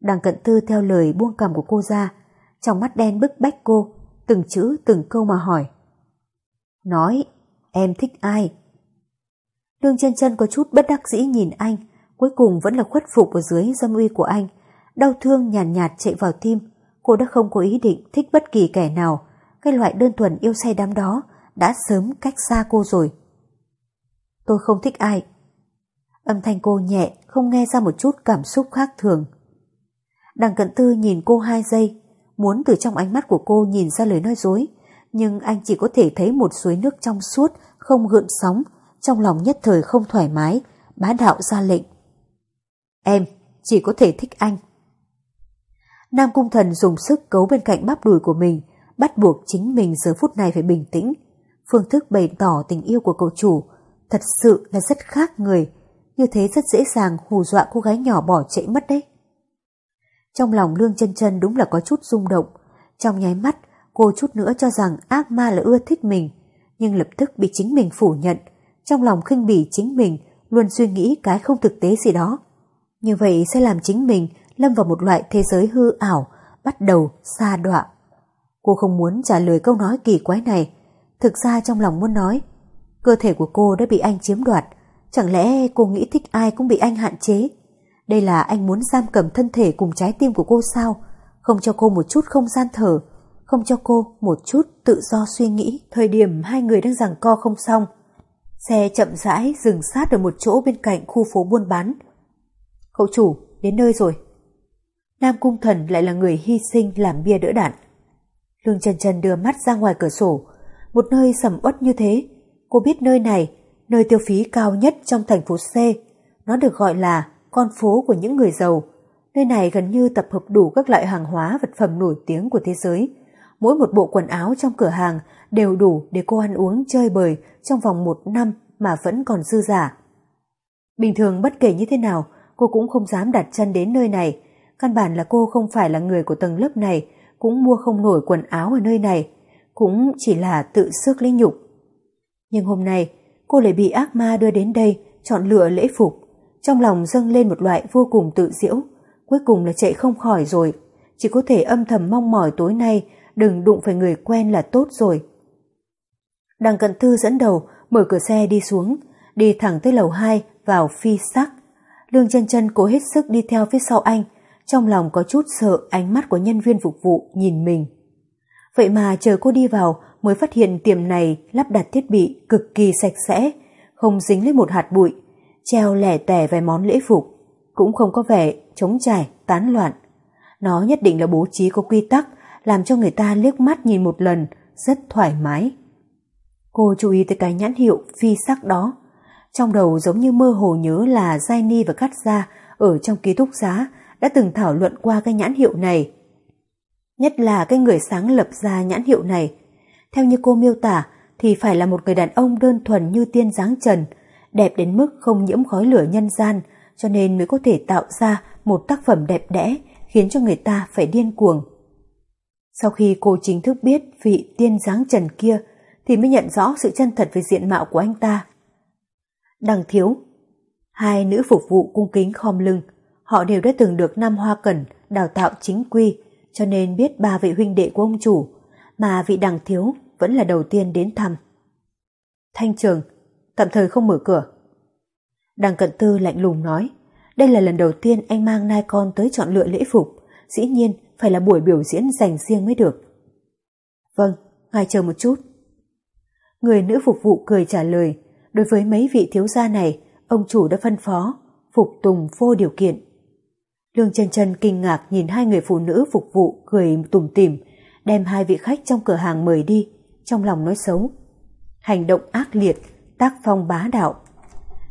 Đằng cận tư theo lời buông cầm của cô ra, trong mắt đen bức bách cô, từng chữ từng câu mà hỏi. Nói, em thích ai? Lương chân chân có chút bất đắc dĩ nhìn anh, cuối cùng vẫn là khuất phục ở dưới dâm uy của anh. Đau thương nhàn nhạt, nhạt chạy vào tim, cô đã không có ý định thích bất kỳ kẻ nào, cái loại đơn thuần yêu say đám đó đã sớm cách xa cô rồi. Tôi không thích ai. Âm thanh cô nhẹ, không nghe ra một chút cảm xúc khác thường. Đằng cận tư nhìn cô hai giây, muốn từ trong ánh mắt của cô nhìn ra lời nói dối, nhưng anh chỉ có thể thấy một suối nước trong suốt, không gợn sóng, trong lòng nhất thời không thoải mái, bá đạo ra lệnh. Em chỉ có thể thích anh. Nam Cung Thần dùng sức cấu bên cạnh bắp đùi của mình, bắt buộc chính mình giờ phút này phải bình tĩnh. Phương thức bày tỏ tình yêu của cậu chủ, Thật sự là rất khác người, như thế rất dễ dàng hù dọa cô gái nhỏ bỏ chạy mất đấy. Trong lòng Lương chân chân đúng là có chút rung động, trong nháy mắt cô chút nữa cho rằng ác ma là ưa thích mình, nhưng lập tức bị chính mình phủ nhận, trong lòng khinh bỉ chính mình luôn suy nghĩ cái không thực tế gì đó. Như vậy sẽ làm chính mình lâm vào một loại thế giới hư ảo, bắt đầu xa đọa. Cô không muốn trả lời câu nói kỳ quái này, thực ra trong lòng muốn nói, cơ thể của cô đã bị anh chiếm đoạt, chẳng lẽ cô nghĩ thích ai cũng bị anh hạn chế? Đây là anh muốn giam cầm thân thể cùng trái tim của cô sao? Không cho cô một chút không gian thở, không cho cô một chút tự do suy nghĩ. Thời điểm hai người đang giằng co không xong, xe chậm rãi dừng sát ở một chỗ bên cạnh khu phố buôn bán. Cậu chủ, đến nơi rồi. Nam Cung Thần lại là người hy sinh làm bia đỡ đạn. Lương Trần Trần đưa mắt ra ngoài cửa sổ, một nơi sầm uất như thế. Cô biết nơi này, nơi tiêu phí cao nhất trong thành phố C. Nó được gọi là con phố của những người giàu. Nơi này gần như tập hợp đủ các loại hàng hóa vật phẩm nổi tiếng của thế giới. Mỗi một bộ quần áo trong cửa hàng đều đủ để cô ăn uống chơi bời trong vòng một năm mà vẫn còn dư giả. Bình thường bất kể như thế nào, cô cũng không dám đặt chân đến nơi này. Căn bản là cô không phải là người của tầng lớp này, cũng mua không nổi quần áo ở nơi này, cũng chỉ là tự sức lấy nhục. Nhưng hôm nay, cô lại bị ác ma đưa đến đây, chọn lựa lễ phục. Trong lòng dâng lên một loại vô cùng tự diễu, cuối cùng là chạy không khỏi rồi. Chỉ có thể âm thầm mong mỏi tối nay đừng đụng phải người quen là tốt rồi. Đằng cận thư dẫn đầu, mở cửa xe đi xuống, đi thẳng tới lầu 2 vào phi sắc. Lương chân chân cố hết sức đi theo phía sau anh, trong lòng có chút sợ ánh mắt của nhân viên phục vụ nhìn mình. Vậy mà chờ cô đi vào mới phát hiện tiệm này lắp đặt thiết bị cực kỳ sạch sẽ, không dính lấy một hạt bụi, treo lẻ tẻ vài món lễ phục, cũng không có vẻ trống trải, tán loạn. Nó nhất định là bố trí có quy tắc, làm cho người ta liếc mắt nhìn một lần, rất thoải mái. Cô chú ý tới cái nhãn hiệu phi sắc đó. Trong đầu giống như mơ hồ nhớ là Giai Ni và Cát Gia ở trong ký túc xá đã từng thảo luận qua cái nhãn hiệu này. Nhất là cái người sáng lập ra nhãn hiệu này. Theo như cô miêu tả thì phải là một người đàn ông đơn thuần như tiên dáng trần, đẹp đến mức không nhiễm khói lửa nhân gian, cho nên mới có thể tạo ra một tác phẩm đẹp đẽ khiến cho người ta phải điên cuồng. Sau khi cô chính thức biết vị tiên dáng trần kia thì mới nhận rõ sự chân thật về diện mạo của anh ta. Đằng thiếu, hai nữ phục vụ cung kính khom lưng, họ đều đã từng được Nam Hoa Cẩn đào tạo chính quy, cho nên biết ba vị huynh đệ của ông chủ, mà vị đằng thiếu vẫn là đầu tiên đến thăm. Thanh trường, tạm thời không mở cửa. Đằng cận tư lạnh lùng nói, đây là lần đầu tiên anh mang nai con tới chọn lựa lễ phục, dĩ nhiên phải là buổi biểu diễn dành riêng mới được. Vâng, ngài chờ một chút. Người nữ phục vụ cười trả lời, đối với mấy vị thiếu gia này, ông chủ đã phân phó, phục tùng vô điều kiện. Lương chân chân kinh ngạc nhìn hai người phụ nữ phục vụ cười tủm tỉm, đem hai vị khách trong cửa hàng mời đi, trong lòng nói xấu. Hành động ác liệt, tác phong bá đạo.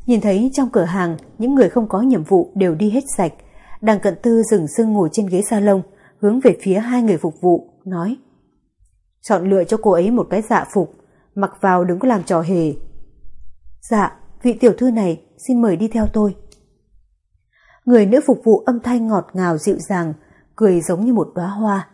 Nhìn thấy trong cửa hàng, những người không có nhiệm vụ đều đi hết sạch. Đằng cận tư dừng sưng ngồi trên ghế salon, hướng về phía hai người phục vụ, nói Chọn lựa cho cô ấy một cái dạ phục, mặc vào đừng có làm trò hề. Dạ, vị tiểu thư này xin mời đi theo tôi. Người nữ phục vụ âm thanh ngọt ngào dịu dàng, cười giống như một đóa hoa.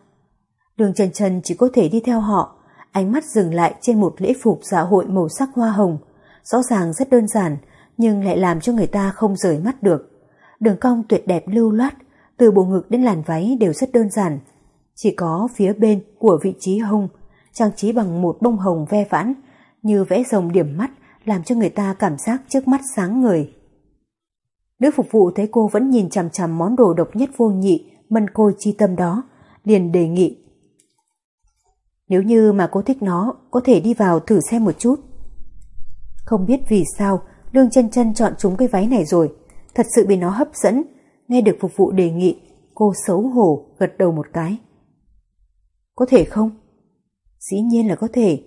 Đường Trần Trần chỉ có thể đi theo họ, ánh mắt dừng lại trên một lễ phục dạ hội màu sắc hoa hồng, rõ ràng rất đơn giản, nhưng lại làm cho người ta không rời mắt được. Đường cong tuyệt đẹp lưu loát, từ bộ ngực đến làn váy đều rất đơn giản. Chỉ có phía bên của vị trí hông, trang trí bằng một bông hồng ve vãn, như vẽ rồng điểm mắt, làm cho người ta cảm giác trước mắt sáng người. Nữ phục vụ thấy cô vẫn nhìn chằm chằm món đồ độc nhất vô nhị, mân côi chi tâm đó, liền đề nghị. Nếu như mà cô thích nó, có thể đi vào thử xem một chút. Không biết vì sao, Lương chân chân chọn chúng cái váy này rồi, thật sự bị nó hấp dẫn, nghe được phục vụ đề nghị, cô xấu hổ gật đầu một cái. Có thể không? Dĩ nhiên là có thể.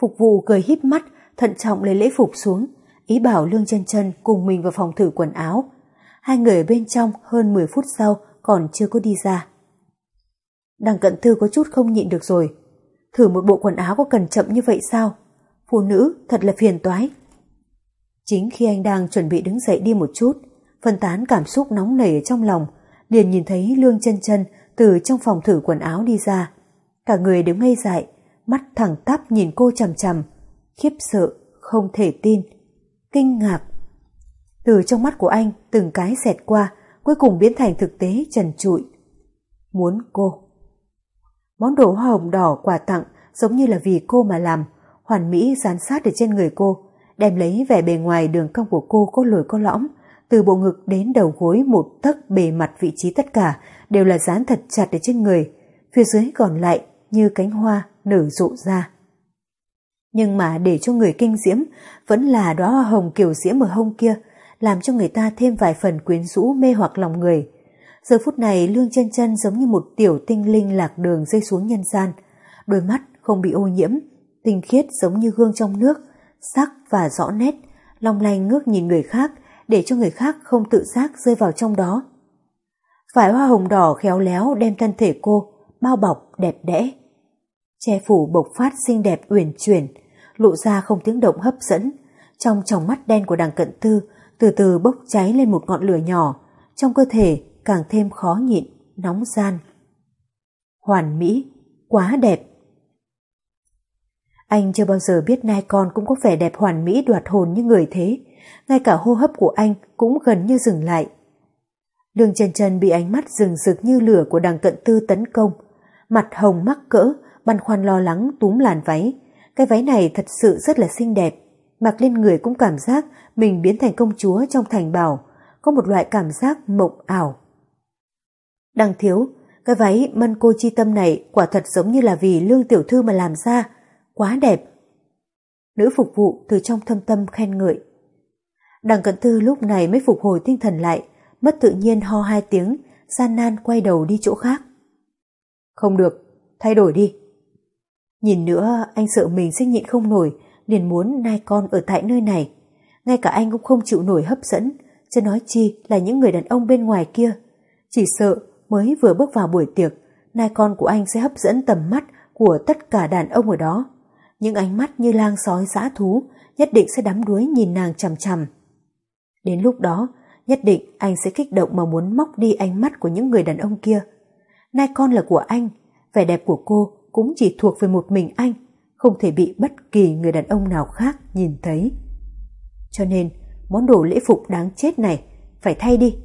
Phục vụ cười híp mắt, thận trọng lấy lễ phục xuống, ý bảo Lương chân chân cùng mình vào phòng thử quần áo. Hai người ở bên trong hơn 10 phút sau còn chưa có đi ra. Đằng cận thư có chút không nhịn được rồi. Thử một bộ quần áo có cần chậm như vậy sao? Phụ nữ thật là phiền toái. Chính khi anh đang chuẩn bị đứng dậy đi một chút, phân tán cảm xúc nóng nảy ở trong lòng, liền nhìn thấy Lương chân chân từ trong phòng thử quần áo đi ra. Cả người đều ngây dại, mắt thẳng tắp nhìn cô chằm chằm, khiếp sợ, không thể tin, kinh ngạc. Từ trong mắt của anh từng cái xẹt qua, cuối cùng biến thành thực tế trần trụi. Muốn cô. Món đồ hoa hồng đỏ quà tặng giống như là vì cô mà làm, hoàn mỹ dán sát ở trên người cô, đem lấy vẻ bề ngoài đường cong của cô có lồi có lõm, từ bộ ngực đến đầu gối một tấc bề mặt vị trí tất cả đều là dán thật chặt ở trên người, phía dưới còn lại như cánh hoa nở rộ ra. Nhưng mà để cho người kinh diễm vẫn là đóa hoa hồng kiểu diễm ở hông kia, làm cho người ta thêm vài phần quyến rũ mê hoặc lòng người. Giờ phút này Lương chân chân giống như một tiểu tinh linh lạc đường rơi xuống nhân gian, đôi mắt không bị ô nhiễm, tinh khiết giống như gương trong nước, sắc và rõ nét, long lanh ngước nhìn người khác để cho người khác không tự giác rơi vào trong đó. Vải hoa hồng đỏ khéo léo đem thân thể cô bao bọc đẹp đẽ. Che phủ bộc phát xinh đẹp uyển chuyển, lộ ra không tiếng động hấp dẫn. Trong tròng mắt đen của đằng cận tư từ từ bốc cháy lên một ngọn lửa nhỏ, trong cơ thể càng thêm khó nhịn, nóng gian. Hoàn mỹ, quá đẹp. Anh chưa bao giờ biết nai con cũng có vẻ đẹp hoàn mỹ đoạt hồn như người thế, ngay cả hô hấp của anh cũng gần như dừng lại. Đường chân chân bị ánh mắt rừng rực như lửa của đằng cận tư tấn công, mặt hồng mắc cỡ, băn khoăn lo lắng túm làn váy. Cái váy này thật sự rất là xinh đẹp, mặc lên người cũng cảm giác mình biến thành công chúa trong thành bảo, có một loại cảm giác mộng ảo. Đằng thiếu, cái váy mân cô chi tâm này quả thật giống như là vì lương tiểu thư mà làm ra, quá đẹp. Nữ phục vụ từ trong thâm tâm khen ngợi. Đằng cận tư lúc này mới phục hồi tinh thần lại, mất tự nhiên ho hai tiếng, gian nan quay đầu đi chỗ khác. Không được, thay đổi đi. Nhìn nữa, anh sợ mình sẽ nhịn không nổi, liền muốn nai con ở tại nơi này. Ngay cả anh cũng không chịu nổi hấp dẫn, chứ nói chi là những người đàn ông bên ngoài kia. Chỉ sợ mới vừa bước vào buổi tiệc, nai con của anh sẽ hấp dẫn tầm mắt của tất cả đàn ông ở đó. Những ánh mắt như lang sói dã thú nhất định sẽ đắm đuối nhìn nàng chằm chằm. Đến lúc đó, nhất định anh sẽ kích động mà muốn móc đi ánh mắt của những người đàn ông kia. Nai con là của anh, vẻ đẹp của cô cũng chỉ thuộc về một mình anh, không thể bị bất kỳ người đàn ông nào khác nhìn thấy. Cho nên, món đồ lễ phục đáng chết này phải thay đi.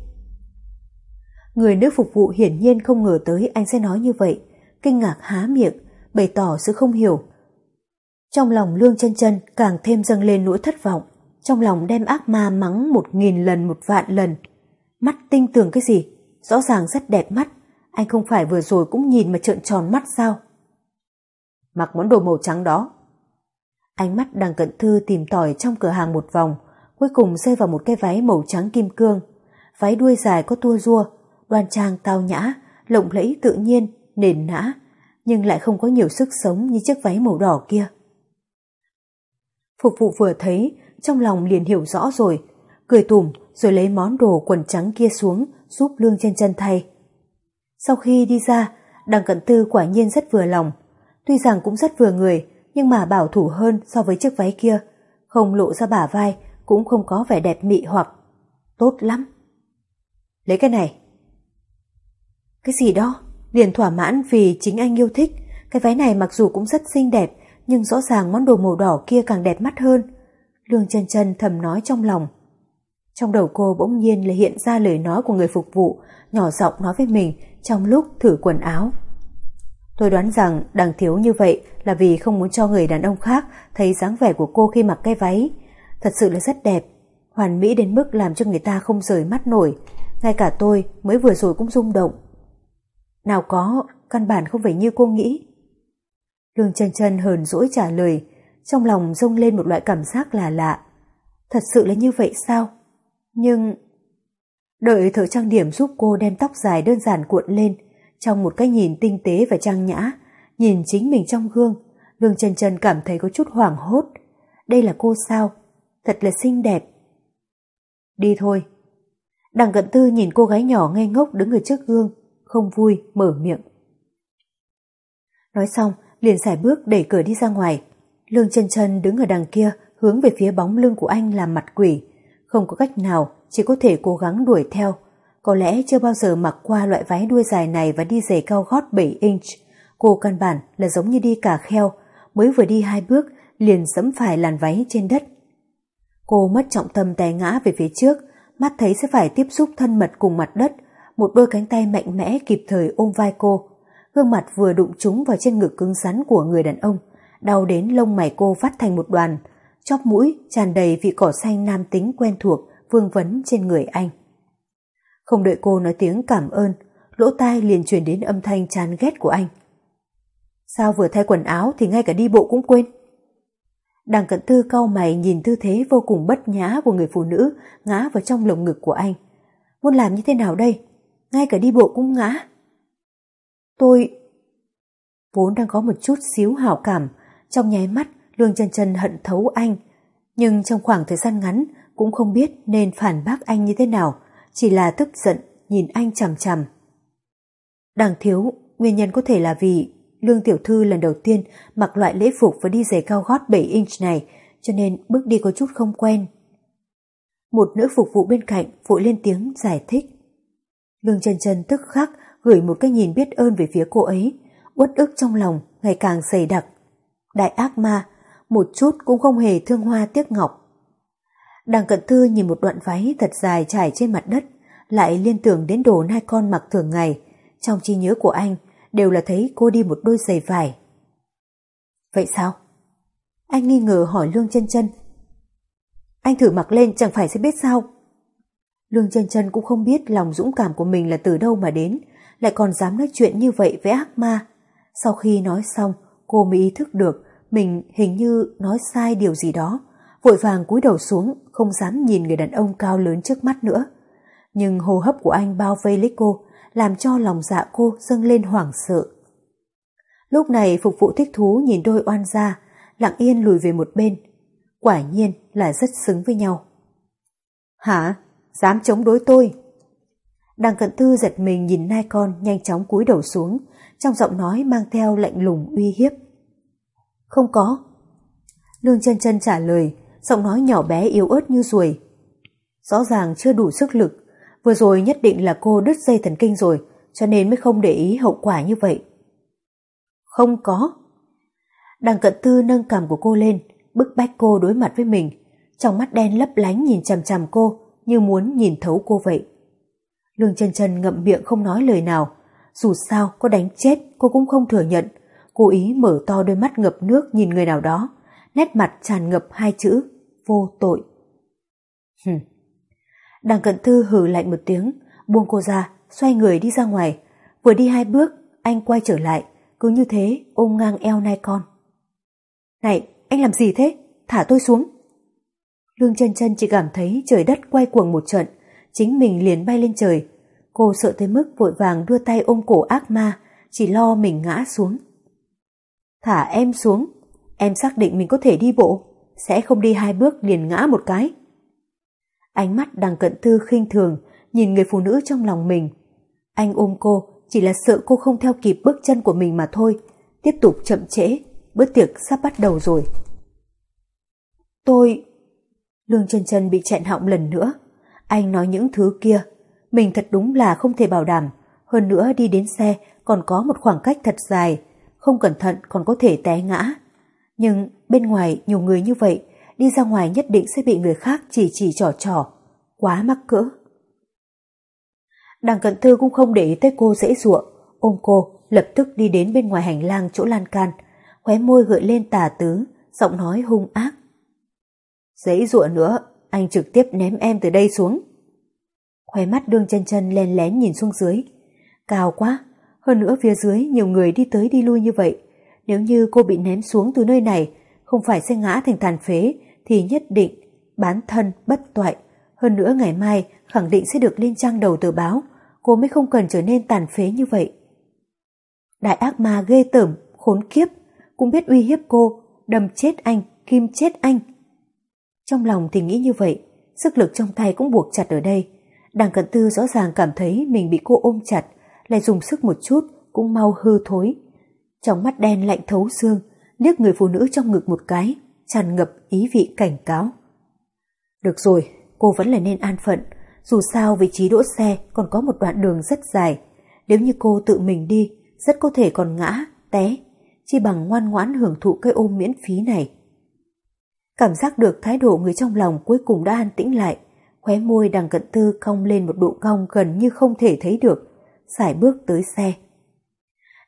Người nữ phục vụ hiển nhiên không ngờ tới anh sẽ nói như vậy, kinh ngạc há miệng, bày tỏ sự không hiểu. Trong lòng Lương chân chân càng thêm dâng lên nỗi thất vọng, trong lòng đem ác ma mắng một nghìn lần một vạn lần. Mắt tinh tường cái gì? Rõ ràng rất đẹp mắt, anh không phải vừa rồi cũng nhìn mà trợn tròn mắt sao? Mặc món đồ màu trắng đó. Ánh mắt đằng cận thư tìm tòi trong cửa hàng một vòng, cuối cùng rơi vào một cái váy màu trắng kim cương. Váy đuôi dài có tua rua, đoan trang tao nhã, lộng lẫy tự nhiên, nền nã, nhưng lại không có nhiều sức sống như chiếc váy màu đỏ kia. Phục vụ vừa thấy, trong lòng liền hiểu rõ rồi, cười tủm rồi lấy món đồ quần trắng kia xuống giúp Lương chân chân thay. Sau khi đi ra, đằng cận tư quả nhiên rất vừa lòng, tuy rằng cũng rất vừa người, nhưng mà bảo thủ hơn so với chiếc váy kia, không lộ ra bả vai, cũng không có vẻ đẹp mị hoặc tốt lắm. Lấy cái này. Cái gì đó? Liền thỏa mãn vì chính anh yêu thích, cái váy này mặc dù cũng rất xinh đẹp, nhưng rõ ràng món đồ màu đỏ kia càng đẹp mắt hơn. Lương chân chân thầm nói trong lòng. Trong đầu cô bỗng nhiên là hiện ra lời nói của người phục vụ, nhỏ giọng nói với mình trong lúc thử quần áo. Tôi đoán rằng đằng thiếu như vậy là vì không muốn cho người đàn ông khác thấy dáng vẻ của cô khi mặc cái váy. Thật sự là rất đẹp, hoàn mỹ đến mức làm cho người ta không rời mắt nổi. Ngay cả tôi mới vừa rồi cũng rung động. Nào có, căn bản không phải như cô nghĩ. Lương chân chân hờn dỗi trả lời, trong lòng rông lên một loại cảm giác là lạ. Thật sự là như vậy sao? Nhưng... Đợi thợ trang điểm giúp cô đem tóc dài đơn giản cuộn lên, trong một cái nhìn tinh tế và trang nhã, nhìn chính mình trong gương, Lương chân chân cảm thấy có chút hoảng hốt. Đây là cô sao? Thật là xinh đẹp. Đi thôi. Đằng cận tư nhìn cô gái nhỏ ngây ngốc đứng ở trước gương, không vui, mở miệng. Nói xong, liền xài bước đẩy cửa đi ra ngoài. Lương chân chân đứng ở đằng kia, hướng về phía bóng lưng của anh làm mặt quỷ. Không có cách nào, chỉ có thể cố gắng đuổi theo. Có lẽ chưa bao giờ mặc qua loại váy đuôi dài này và đi giày cao gót 7 inch. Cô căn bản là giống như đi cả kheo, mới vừa đi hai bước liền dẫm phải làn váy trên đất. Cô mất trọng tâm té ngã về phía trước, mắt thấy sẽ phải tiếp xúc thân mật cùng mặt đất, một đôi cánh tay mạnh mẽ kịp thời ôm vai cô. Gương mặt vừa đụng trúng vào trên ngực cứng rắn của người đàn ông, đau đến lông mày cô vắt thành một đoàn, chóp mũi tràn đầy vị cỏ xanh nam tính quen thuộc vương vấn trên người anh. Không đợi cô nói tiếng cảm ơn, lỗ tai liền truyền đến âm thanh chán ghét của anh. Sao vừa thay quần áo thì ngay cả đi bộ cũng quên? Đằng cận tư cau mày nhìn tư thế vô cùng bất nhã của người phụ nữ ngã vào trong lồng ngực của anh. Muốn làm như thế nào đây? Ngay cả đi bộ cũng ngã. Tôi... Vốn đang có một chút xíu hảo cảm, trong nháy mắt Lương chân chân hận thấu anh. Nhưng trong khoảng thời gian ngắn cũng không biết nên phản bác anh như thế nào, chỉ là tức giận nhìn anh chằm chằm. Đằng thiếu, nguyên nhân có thể là vì Lương Tiểu Thư lần đầu tiên mặc loại lễ phục và đi giày cao gót 7 inch này, cho nên bước đi có chút không quen. Một nữ phục vụ bên cạnh vội lên tiếng giải thích. Lương trần trần tức khắc gửi một cái nhìn biết ơn về phía cô ấy, uất ức trong lòng ngày càng dày đặc. Đại ác ma, một chút cũng không hề thương hoa tiếc ngọc. Đằng cận thư nhìn một đoạn váy thật dài trải trên mặt đất, lại liên tưởng đến đồ nai con mặc thường ngày. Trong trí nhớ của anh đều là thấy cô đi một đôi giày vải. Vậy sao? Anh nghi ngờ hỏi Lương chân chân. Anh thử mặc lên chẳng phải sẽ biết sao? Lương chân chân cũng không biết lòng dũng cảm của mình là từ đâu mà đến, lại còn dám nói chuyện như vậy với ác ma. Sau khi nói xong, cô mới ý thức được mình hình như nói sai điều gì đó, vội vàng cúi đầu xuống, không dám nhìn người đàn ông cao lớn trước mắt nữa. Nhưng hô hấp của anh bao vây lấy cô, làm cho lòng dạ cô dâng lên hoảng sợ. Lúc này phục vụ thích thú nhìn đôi oan gia, lặng yên lùi về một bên. Quả nhiên là rất xứng với nhau. Hả? Dám chống đối tôi? Đằng cận tư giật mình nhìn nai con nhanh chóng cúi đầu xuống, trong giọng nói mang theo lạnh lùng uy hiếp. Không có. Lương chân chân trả lời, giọng nói nhỏ bé yếu ớt như ruồi. Rõ ràng chưa đủ sức lực, vừa rồi nhất định là cô đứt dây thần kinh rồi, cho nên mới không để ý hậu quả như vậy. Không có. Đằng cận tư nâng cằm của cô lên, bức bách cô đối mặt với mình, trong mắt đen lấp lánh nhìn chằm chằm cô, như muốn nhìn thấu cô vậy. Lương chân chân ngậm miệng không nói lời nào, dù sao có đánh chết cô cũng không thừa nhận, cố ý mở to đôi mắt ngập nước nhìn người nào đó, nét mặt tràn ngập hai chữ, vô tội. Hừm. Đằng cận thư hừ lạnh một tiếng, buông cô ra, xoay người đi ra ngoài. Vừa đi hai bước, anh quay trở lại, cứ như thế ôm ngang eo nai con. Này, anh làm gì thế? Thả tôi xuống. Lương chân chân chỉ cảm thấy trời đất quay cuồng một trận, chính mình liền bay lên trời. Cô sợ tới mức vội vàng đưa tay ôm cổ ác ma, chỉ lo mình ngã xuống. Thả em xuống, em xác định mình có thể đi bộ, sẽ không đi hai bước liền ngã một cái. Ánh mắt đằng cận thư khinh thường, nhìn người phụ nữ trong lòng mình. Anh ôm cô, chỉ là sợ cô không theo kịp bước chân của mình mà thôi, tiếp tục chậm trễ, bữa tiệc sắp bắt đầu rồi. Tôi... Lương chân chân bị chẹn họng lần nữa. Anh nói những thứ kia, mình thật đúng là không thể bảo đảm. Hơn nữa đi đến xe còn có một khoảng cách thật dài, không cẩn thận còn có thể té ngã. Nhưng bên ngoài nhiều người như vậy, đi ra ngoài nhất định sẽ bị người khác chỉ chỉ trò trò, quá mắc cỡ. Đằng cận thư cũng không để ý tới cô dễ dụa, ôm cô lập tức đi đến bên ngoài hành lang chỗ lan can, khóe môi gợi lên tà tứ, giọng nói hung ác. Dễ dụa nữa, anh trực tiếp ném em từ đây xuống. Khóe mắt đương chân chân len lén nhìn xuống dưới. Cao quá, hơn nữa phía dưới nhiều người đi tới đi lui như vậy. Nếu như cô bị ném xuống từ nơi này, không phải sẽ ngã thành tàn phế, thì nhất định bán thân bất toại. Hơn nữa ngày mai khẳng định sẽ được lên trang đầu tờ báo, cô mới không cần trở nên tàn phế như vậy. Đại ác ma ghê tởm, khốn kiếp, cũng biết uy hiếp cô, đâm chết anh, kim chết anh. Trong lòng thì nghĩ như vậy, sức lực trong tay cũng buộc chặt ở đây. Đằng cận tư rõ ràng cảm thấy mình bị cô ôm chặt, lại dùng sức một chút cũng mau hư thối. Trong mắt đen lạnh thấu xương, liếc người phụ nữ trong ngực một cái, tràn ngập ý vị cảnh cáo. Được rồi, cô vẫn là nên an phận, dù sao vị trí đỗ xe còn có một đoạn đường rất dài. Nếu như cô tự mình đi, rất có thể còn ngã, té, chỉ bằng ngoan ngoãn hưởng thụ cái ôm miễn phí này. Cảm giác được thái độ người trong lòng cuối cùng đã an tĩnh lại, khóe môi đằng cận tư cong lên một độ cong gần như không thể thấy được, xài bước tới xe.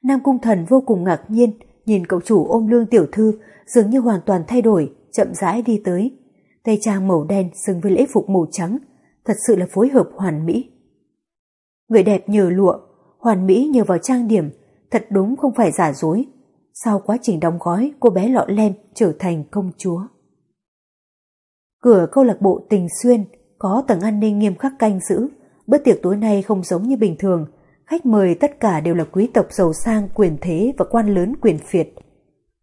Nam Cung Thần vô cùng ngạc nhiên, nhìn cậu chủ ôm lương tiểu thư dường như hoàn toàn thay đổi, chậm rãi đi tới. Tây trang màu đen xứng với lễ phục màu trắng, thật sự là phối hợp hoàn mỹ. Người đẹp nhờ lụa, hoàn mỹ nhờ vào trang điểm, thật đúng không phải giả dối. Sau quá trình đóng gói, cô bé lọ lem trở thành công chúa. Cửa câu lạc bộ Tình Xuyên có tầng an ninh nghiêm khắc canh giữ. Bữa tiệc tối nay không giống như bình thường, khách mời tất cả đều là quý tộc giàu sang, quyền thế và quan lớn quyền phiệt.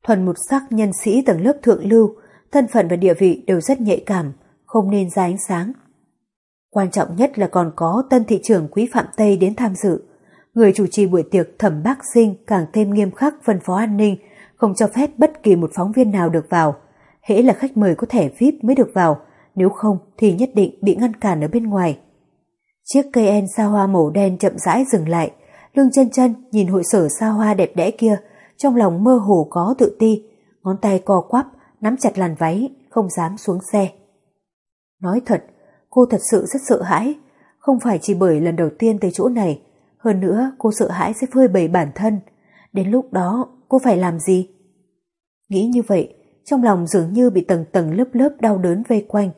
Thuần một sắc nhân sĩ tầng lớp thượng lưu, thân phận và địa vị đều rất nhạy cảm, không nên ra ánh sáng. Quan trọng nhất là còn có tân thị trưởng quý Phạm Tây đến tham dự. Người chủ trì buổi tiệc thẩm bác sinh càng thêm nghiêm khắc phân phó an ninh, không cho phép bất kỳ một phóng viên nào được vào. Hễ là khách mời có thẻ VIP mới được vào, nếu không thì nhất định bị ngăn cản ở bên ngoài. Chiếc cây en xa hoa màu đen chậm rãi dừng lại, lương chân chân nhìn hội sở xa hoa đẹp đẽ kia, trong lòng mơ hồ có tự ti, ngón tay co quắp, nắm chặt làn váy, không dám xuống xe. Nói thật, cô thật sự rất sợ hãi, không phải chỉ bởi lần đầu tiên tới chỗ này, hơn nữa cô sợ hãi sẽ phơi bày bản thân. Đến lúc đó cô phải làm gì? Nghĩ như vậy, trong lòng dường như bị tầng tầng lớp lớp đau đớn vây quanh,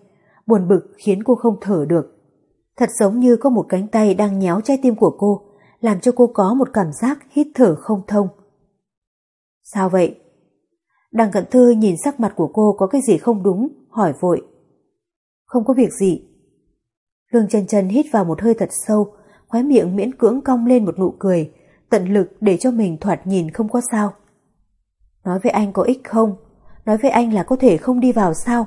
buồn bực khiến cô không thở được. Thật giống như có một cánh tay đang nhéo trái tim của cô, làm cho cô có một cảm giác hít thở không thông. Sao vậy? Đằng cận thư nhìn sắc mặt của cô có cái gì không đúng, hỏi vội. Không có việc gì. Lương chân chân hít vào một hơi thật sâu, khóe miệng miễn cưỡng cong lên một nụ cười, tận lực để cho mình thoạt nhìn không có sao. Nói với anh có ích không? Nói với anh là có thể không đi vào sao?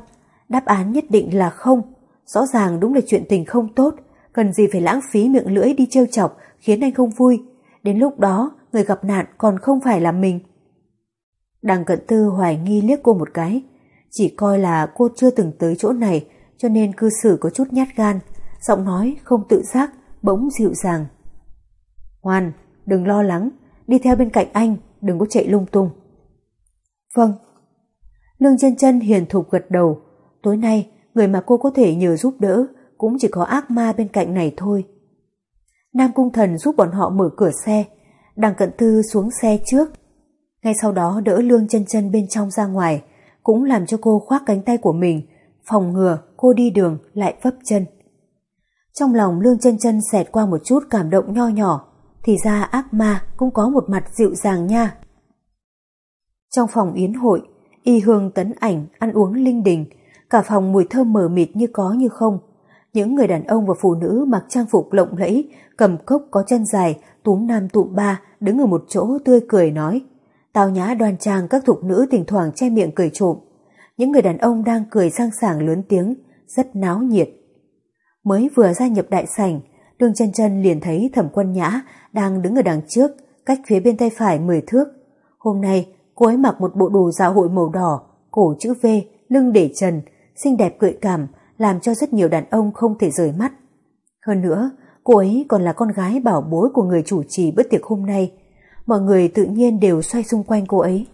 Đáp án nhất định là không. Rõ ràng đúng là chuyện tình không tốt, cần gì phải lãng phí miệng lưỡi đi trêu chọc khiến anh không vui. Đến lúc đó, người gặp nạn còn không phải là mình. Đằng cận tư hoài nghi liếc cô một cái, chỉ coi là cô chưa từng tới chỗ này cho nên cư xử có chút nhát gan, giọng nói không tự giác, bỗng dịu dàng. Ngoan, đừng lo lắng, đi theo bên cạnh anh, đừng có chạy lung tung. Vâng. Lương chân chân hiền thục gật đầu, tối nay người mà cô có thể nhờ giúp đỡ cũng chỉ có ác ma bên cạnh này thôi. Nam Cung Thần giúp bọn họ mở cửa xe, đằng cận tư xuống xe trước. Ngay sau đó đỡ lương chân chân bên trong ra ngoài, cũng làm cho cô khoác cánh tay của mình, phòng ngừa cô đi đường lại vấp chân. Trong lòng lương chân chân xẹt qua một chút cảm động nho nhỏ, thì ra ác ma cũng có một mặt dịu dàng nha. Trong phòng yến hội, y hương tấn ảnh, ăn uống linh đình, cả phòng mùi thơm mờ mịt như có như không. Những người đàn ông và phụ nữ mặc trang phục lộng lẫy, cầm cốc có chân dài, túm nam tụm ba, đứng ở một chỗ tươi cười nói. tào nhã đoan trang các thục nữ thỉnh thoảng che miệng cười trộm. Những người đàn ông đang cười sang sảng lớn tiếng, rất náo nhiệt. Mới vừa gia nhập đại sảnh, Đường chân chân liền thấy thẩm quân nhã đang đứng ở đằng trước, cách phía bên tay phải 10 thước. Hôm nay, cô ấy mặc một bộ đồ dạ hội màu đỏ, cổ chữ V, lưng để trần, xinh đẹp gợi cảm, làm cho rất nhiều đàn ông không thể rời mắt. Hơn nữa, cô ấy còn là con gái bảo bối của người chủ trì bữa tiệc hôm nay. Mọi người tự nhiên đều xoay xung quanh cô ấy.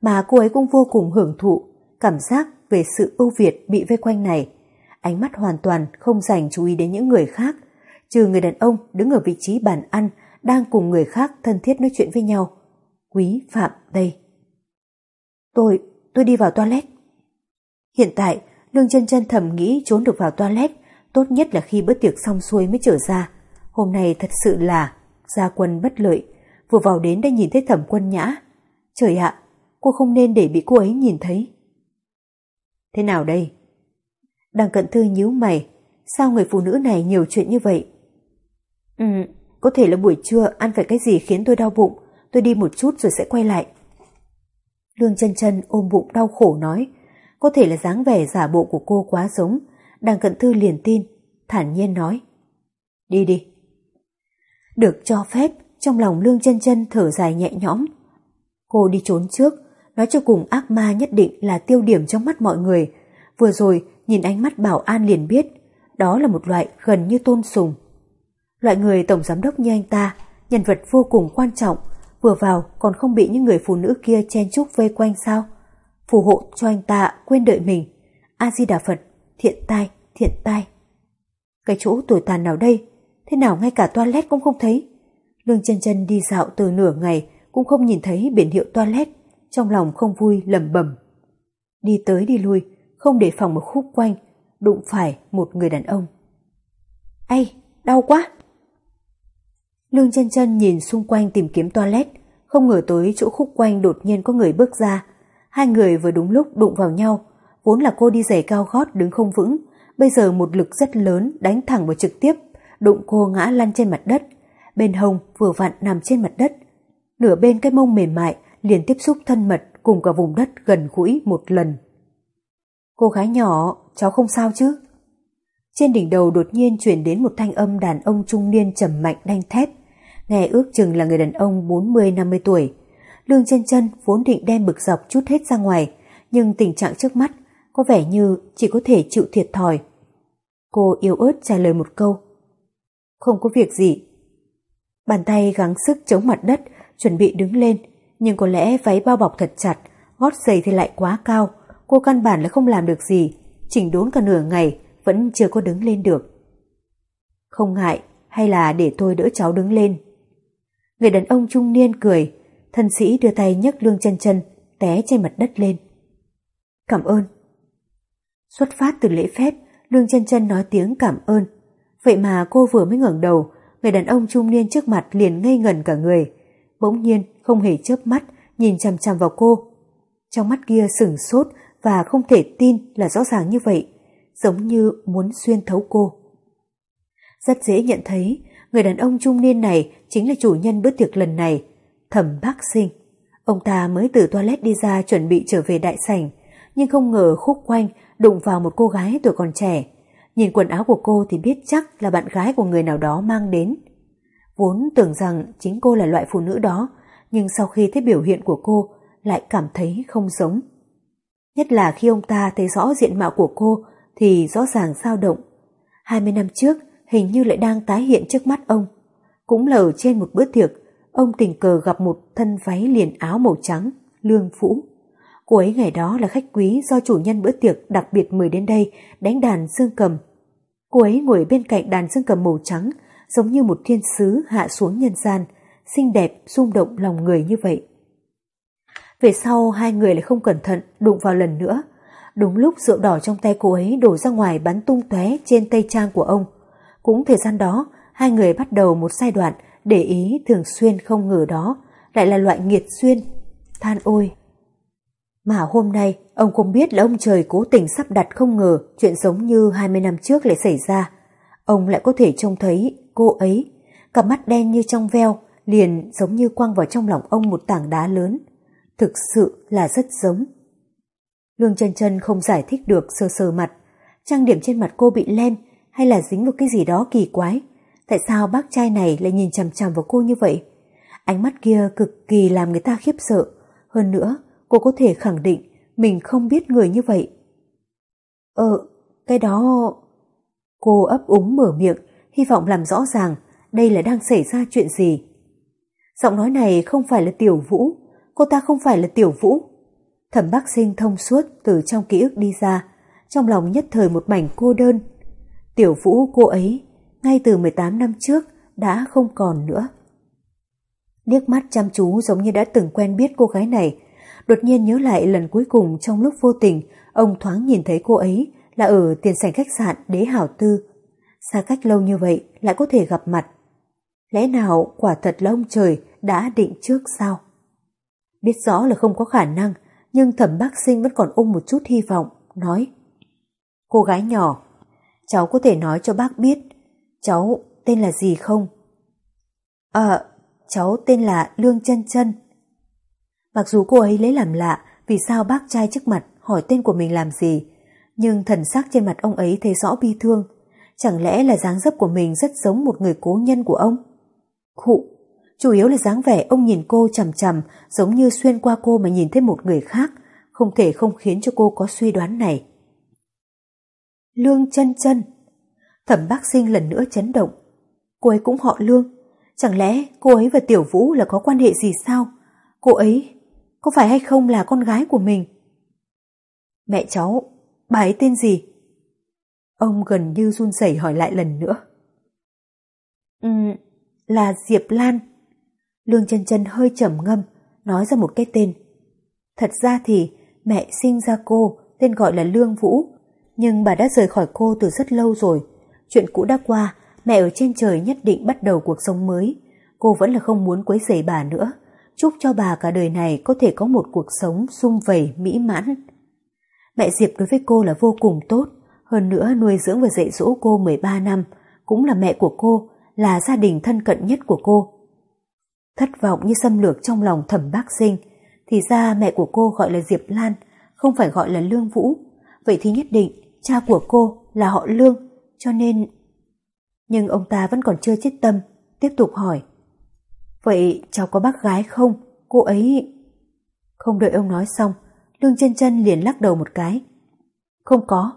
Mà cô ấy cũng vô cùng hưởng thụ, cảm giác về sự ưu việt bị vây quanh này. Ánh mắt hoàn toàn không dành chú ý đến những người khác, trừ người đàn ông đứng ở vị trí bàn ăn đang cùng người khác thân thiết nói chuyện với nhau. Quý Phạm đây. Tôi, tôi đi vào toilet. Hiện tại, Lương chân chân thầm nghĩ trốn được vào toilet, tốt nhất là khi bữa tiệc xong xuôi mới trở ra. Hôm nay thật sự là gia quân bất lợi, vừa vào đến đã nhìn thấy thẩm quân nhã. Trời ạ, cô không nên để bị cô ấy nhìn thấy. Thế nào đây? Đằng cận thư nhíu mày, sao người phụ nữ này nhiều chuyện như vậy? Ừ, có thể là buổi trưa ăn phải cái gì khiến tôi đau bụng, tôi đi một chút rồi sẽ quay lại. Lương chân chân ôm bụng đau khổ nói, có thể là dáng vẻ giả bộ của cô quá giống, đằng cận thư liền tin, thản nhiên nói. Đi đi. Được cho phép, trong lòng lương chân chân thở dài nhẹ nhõm. Cô đi trốn trước, nói cho cùng ác ma nhất định là tiêu điểm trong mắt mọi người. Vừa rồi, nhìn ánh mắt bảo an liền biết, đó là một loại gần như tôn sùng. Loại người tổng giám đốc như anh ta, nhân vật vô cùng quan trọng, vừa vào còn không bị những người phụ nữ kia chen chúc vây quanh sao? Phù hộ cho anh ta quên đợi mình. A-di-đà Phật, thiện tai, thiện tai. Cái chỗ tồi tàn nào đây? Thế nào ngay cả toilet cũng không thấy? Lương chân chân đi dạo từ nửa ngày cũng không nhìn thấy biển hiệu toilet, trong lòng không vui lầm bầm. Đi tới đi lui, không để phòng một khúc quanh, đụng phải một người đàn ông. Ây, đau quá! Lương chân chân nhìn xung quanh tìm kiếm toilet, không ngờ tới chỗ khúc quanh đột nhiên có người bước ra. Hai người vừa đúng lúc đụng vào nhau, vốn là cô đi giày cao gót đứng không vững, bây giờ một lực rất lớn đánh thẳng vào trực tiếp, đụng cô ngã lăn trên mặt đất. Bên hông vừa vặn nằm trên mặt đất. Nửa bên cái mông mềm mại liền tiếp xúc thân mật cùng cả vùng đất gần gũi một lần. Cô gái nhỏ, cháu không sao chứ? Trên đỉnh đầu đột nhiên chuyển đến một thanh âm đàn ông trung niên trầm mạnh đanh thép. Nghe ước chừng là người đàn ông 40-50 tuổi. Đường chân chân vốn định đem bực dọc chút hết ra ngoài, nhưng tình trạng trước mắt có vẻ như chỉ có thể chịu thiệt thòi. Cô yếu ớt trả lời một câu. Không có việc gì. Bàn tay gắng sức chống mặt đất, chuẩn bị đứng lên, nhưng có lẽ váy bao bọc thật chặt, gót giày thì lại quá cao, cô căn bản là không làm được gì, chỉnh đốn cả nửa ngày vẫn chưa có đứng lên được. Không ngại, hay là để tôi đỡ cháu đứng lên. Người đàn ông trung niên cười, thân sĩ đưa tay nhấc lương chân chân, té trên mặt đất lên. Cảm ơn. Xuất phát từ lễ phép, lương chân chân nói tiếng cảm ơn. Vậy mà cô vừa mới ngẩng đầu, người đàn ông trung niên trước mặt liền ngây ngẩn cả người. Bỗng nhiên không hề chớp mắt, nhìn chằm chằm vào cô. Trong mắt kia sửng sốt và không thể tin là rõ ràng như vậy, giống như muốn xuyên thấu cô. Rất dễ nhận thấy, người đàn ông trung niên này chính là chủ nhân bữa tiệc lần này, thẩm bác sinh. Ông ta mới từ toilet đi ra chuẩn bị trở về đại sảnh, nhưng không ngờ khúc quanh đụng vào một cô gái tuổi còn trẻ. Nhìn quần áo của cô thì biết chắc là bạn gái của người nào đó mang đến. Vốn tưởng rằng chính cô là loại phụ nữ đó, nhưng sau khi thấy biểu hiện của cô lại cảm thấy không giống. Nhất là khi ông ta thấy rõ diện mạo của cô thì rõ ràng dao động. 20 năm trước hình như lại đang tái hiện trước mắt ông. Cũng là ở trên một bữa tiệc, ông tình cờ gặp một thân váy liền áo màu trắng, lương phũ. Cô ấy ngày đó là khách quý do chủ nhân bữa tiệc đặc biệt mời đến đây đánh đàn dương cầm. Cô ấy ngồi bên cạnh đàn dương cầm màu trắng, giống như một thiên sứ hạ xuống nhân gian, xinh đẹp, rung động lòng người như vậy. Về sau hai người lại không cẩn thận đụng vào lần nữa. Đúng lúc rượu đỏ trong tay cô ấy đổ ra ngoài bắn tung tóe trên tay trang của ông. Cũng thời gian đó, hai người bắt đầu một giai đoạn để ý thường xuyên không ngờ đó, lại là loại nghiệt xuyên. Than ôi! Mà hôm nay, ông không biết là ông trời cố tình sắp đặt không ngờ chuyện giống như 20 năm trước lại xảy ra. Ông lại có thể trông thấy cô ấy, cặp mắt đen như trong veo, liền giống như quăng vào trong lòng ông một tảng đá lớn. Thực sự là rất giống. Lương chân chân không giải thích được sờ sờ mặt. Trang điểm trên mặt cô bị lem hay là dính vào cái gì đó kỳ quái. Tại sao bác trai này lại nhìn chằm chằm vào cô như vậy? Ánh mắt kia cực kỳ làm người ta khiếp sợ. Hơn nữa, cô có thể khẳng định mình không biết người như vậy. Ờ, cái đó... Cô ấp úng mở miệng, hy vọng làm rõ ràng đây là đang xảy ra chuyện gì. Giọng nói này không phải là tiểu vũ, cô ta không phải là tiểu vũ. Thẩm bác sinh thông suốt từ trong ký ức đi ra, trong lòng nhất thời một mảnh cô đơn. Tiểu vũ cô ấy, ngay từ 18 năm trước, đã không còn nữa. Liếc mắt chăm chú giống như đã từng quen biết cô gái này, đột nhiên nhớ lại lần cuối cùng trong lúc vô tình, ông thoáng nhìn thấy cô ấy là ở tiền sảnh khách sạn Đế Hảo Tư. Xa cách lâu như vậy lại có thể gặp mặt. Lẽ nào quả thật là ông trời đã định trước sao? Biết rõ là không có khả năng, nhưng thẩm bác sinh vẫn còn ôm một chút hy vọng, nói Cô gái nhỏ, cháu có thể nói cho bác biết, cháu tên là gì không? Ờ, cháu tên là Lương chân chân Mặc dù cô ấy lấy làm lạ vì sao bác trai trước mặt hỏi tên của mình làm gì, nhưng thần sắc trên mặt ông ấy thấy rõ bi thương. Chẳng lẽ là dáng dấp của mình rất giống một người cố nhân của ông? Khụ, Chủ yếu là dáng vẻ ông nhìn cô chằm chằm giống như xuyên qua cô mà nhìn thấy một người khác, không thể không khiến cho cô có suy đoán này. Lương chân chân Thẩm bác sinh lần nữa chấn động. Cô ấy cũng họ Lương. Chẳng lẽ cô ấy và Tiểu Vũ là có quan hệ gì sao? Cô ấy có phải hay không là con gái của mình? Mẹ cháu, bà ấy tên gì? Ông gần như run rẩy hỏi lại lần nữa. Ừ, là Diệp Lan. Lương chân chân hơi trầm ngâm, nói ra một cái tên. Thật ra thì mẹ sinh ra cô, tên gọi là Lương Vũ, nhưng bà đã rời khỏi cô từ rất lâu rồi. Chuyện cũ đã qua, mẹ ở trên trời nhất định bắt đầu cuộc sống mới. Cô vẫn là không muốn quấy rầy bà nữa. Chúc cho bà cả đời này có thể có một cuộc sống sung vầy mỹ mãn. Mẹ Diệp đối với cô là vô cùng tốt, hơn nữa nuôi dưỡng và dạy dỗ cô 13 năm, cũng là mẹ của cô, là gia đình thân cận nhất của cô. Thất vọng như xâm lược trong lòng thẩm bác sinh, thì ra mẹ của cô gọi là Diệp Lan, không phải gọi là Lương Vũ. Vậy thì nhất định cha của cô là họ Lương, cho nên... Nhưng ông ta vẫn còn chưa chết tâm, tiếp tục hỏi. Vậy cháu có bác gái không? Cô ấy... Không đợi ông nói xong, Lương chân chân liền lắc đầu một cái. Không có.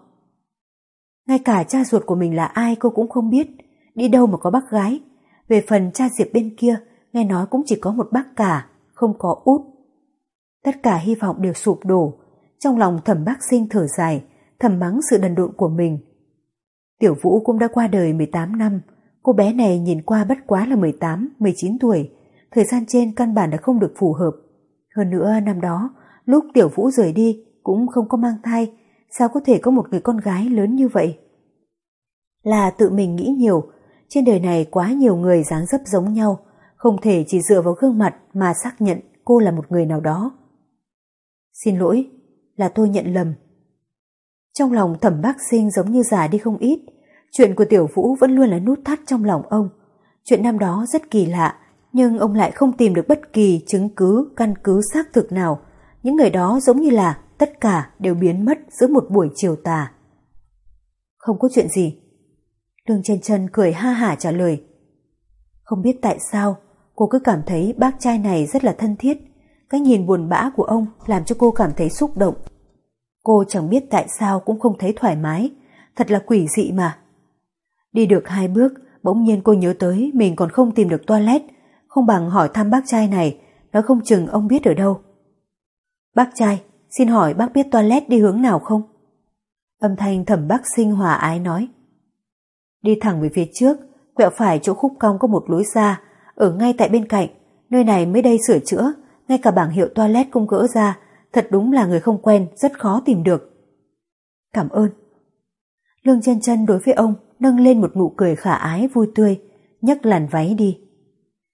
Ngay cả cha ruột của mình là ai cô cũng không biết, đi đâu mà có bác gái. Về phần cha Diệp bên kia, nghe nói cũng chỉ có một bác cả, không có út. Tất cả hy vọng đều sụp đổ, trong lòng thẩm bác sinh thở dài, thầm mắng sự đần độn của mình. Tiểu Vũ cũng đã qua đời 18 năm, cô bé này nhìn qua bất quá là 18, 19 tuổi, thời gian trên căn bản đã không được phù hợp. Hơn nữa năm đó, lúc Tiểu Vũ rời đi cũng không có mang thai, sao có thể có một người con gái lớn như vậy? Là tự mình nghĩ nhiều, trên đời này quá nhiều người dáng dấp giống nhau, không thể chỉ dựa vào gương mặt mà xác nhận cô là một người nào đó. Xin lỗi, là tôi nhận lầm. Trong lòng thẩm bác sinh giống như già đi không ít, chuyện của tiểu vũ vẫn luôn là nút thắt trong lòng ông. Chuyện năm đó rất kỳ lạ, nhưng ông lại không tìm được bất kỳ chứng cứ, căn cứ xác thực nào. Những người đó giống như là tất cả đều biến mất giữa một buổi chiều tà. Không có chuyện gì. Lương chân chân cười ha hả trả lời. Không biết tại sao, cô cứ cảm thấy bác trai này rất là thân thiết. Cái nhìn buồn bã của ông làm cho cô cảm thấy xúc động. Cô chẳng biết tại sao cũng không thấy thoải mái, thật là quỷ dị mà. Đi được hai bước, bỗng nhiên cô nhớ tới mình còn không tìm được toilet, không bằng hỏi thăm bác trai này, nói không chừng ông biết ở đâu. Bác trai, xin hỏi bác biết toilet đi hướng nào không? Âm thanh thẩm bác sinh hòa ái nói. Đi thẳng về phía trước, quẹo phải chỗ khúc cong có một lối ra, ở ngay tại bên cạnh, nơi này mới đây sửa chữa, ngay cả bảng hiệu toilet cũng gỡ ra, thật đúng là người không quen, rất khó tìm được. Cảm ơn. Lương chân chân đối với ông nâng lên một nụ cười khả ái vui tươi, nhấc làn váy đi.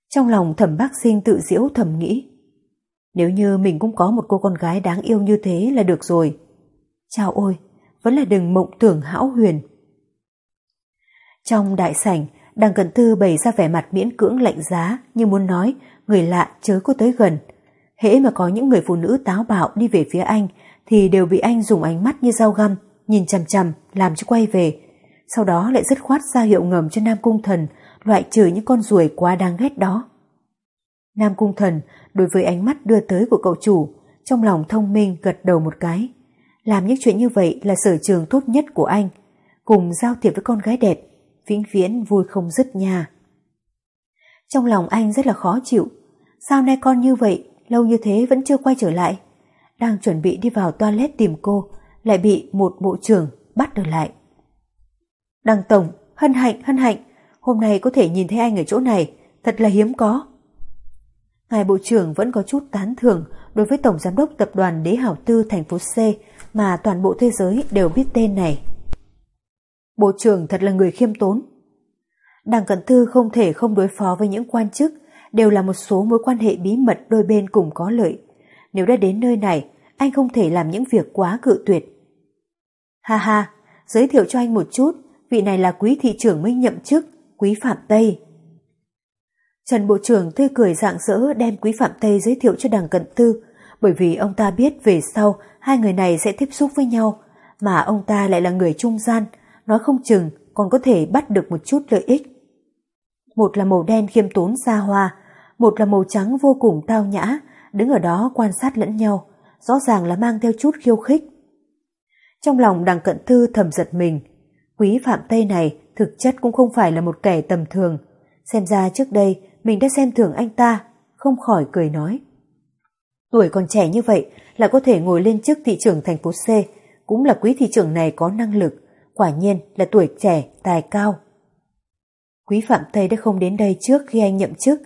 Trong lòng thẩm bác sinh tự diễu thầm nghĩ. Nếu như mình cũng có một cô con gái đáng yêu như thế là được rồi. Chào ôi, vẫn là đừng mộng tưởng hão huyền. Trong đại sảnh, đằng cận tư bày ra vẻ mặt miễn cưỡng lạnh giá như muốn nói người lạ chớ có tới gần. Hễ mà có những người phụ nữ táo bạo đi về phía anh thì đều bị anh dùng ánh mắt như dao găm, nhìn chằm chằm, làm cho quay về. Sau đó lại dứt khoát ra hiệu ngầm cho Nam Cung Thần loại trừ những con ruồi quá đáng ghét đó. Nam Cung Thần đối với ánh mắt đưa tới của cậu chủ, trong lòng thông minh gật đầu một cái. Làm những chuyện như vậy là sở trường tốt nhất của anh, cùng giao thiệp với con gái đẹp, vĩnh viễn vui không dứt nhà Trong lòng anh rất là khó chịu, sao nay con như vậy lâu như thế vẫn chưa quay trở lại. Đang chuẩn bị đi vào toilet tìm cô, lại bị một bộ trưởng bắt được lại. Đăng Tổng, hân hạnh, hân hạnh, hôm nay có thể nhìn thấy anh ở chỗ này, thật là hiếm có. Ngài Bộ trưởng vẫn có chút tán thưởng đối với Tổng Giám đốc Tập đoàn Đế Hảo Tư thành phố C mà toàn bộ thế giới đều biết tên này. Bộ trưởng thật là người khiêm tốn. Đảng Cận Thư không thể không đối phó với những quan chức đều là một số mối quan hệ bí mật đôi bên cùng có lợi. Nếu đã đến nơi này, anh không thể làm những việc quá cự tuyệt. Ha ha, giới thiệu cho anh một chút, vị này là quý thị trưởng mới nhậm chức, quý Phạm Tây. Trần Bộ trưởng tươi cười rạng rỡ đem quý Phạm Tây giới thiệu cho đằng cận tư, bởi vì ông ta biết về sau hai người này sẽ tiếp xúc với nhau, mà ông ta lại là người trung gian, nói không chừng còn có thể bắt được một chút lợi ích. Một là màu đen khiêm tốn xa hoa, một là màu trắng vô cùng tao nhã, đứng ở đó quan sát lẫn nhau, rõ ràng là mang theo chút khiêu khích. Trong lòng đằng cận thư thầm giật mình, quý phạm Tây này thực chất cũng không phải là một kẻ tầm thường, xem ra trước đây mình đã xem thường anh ta, không khỏi cười nói. Tuổi còn trẻ như vậy là có thể ngồi lên chức thị trưởng thành phố C, cũng là quý thị trưởng này có năng lực, quả nhiên là tuổi trẻ, tài cao. Quý Phạm Tây đã không đến đây trước khi anh nhậm chức.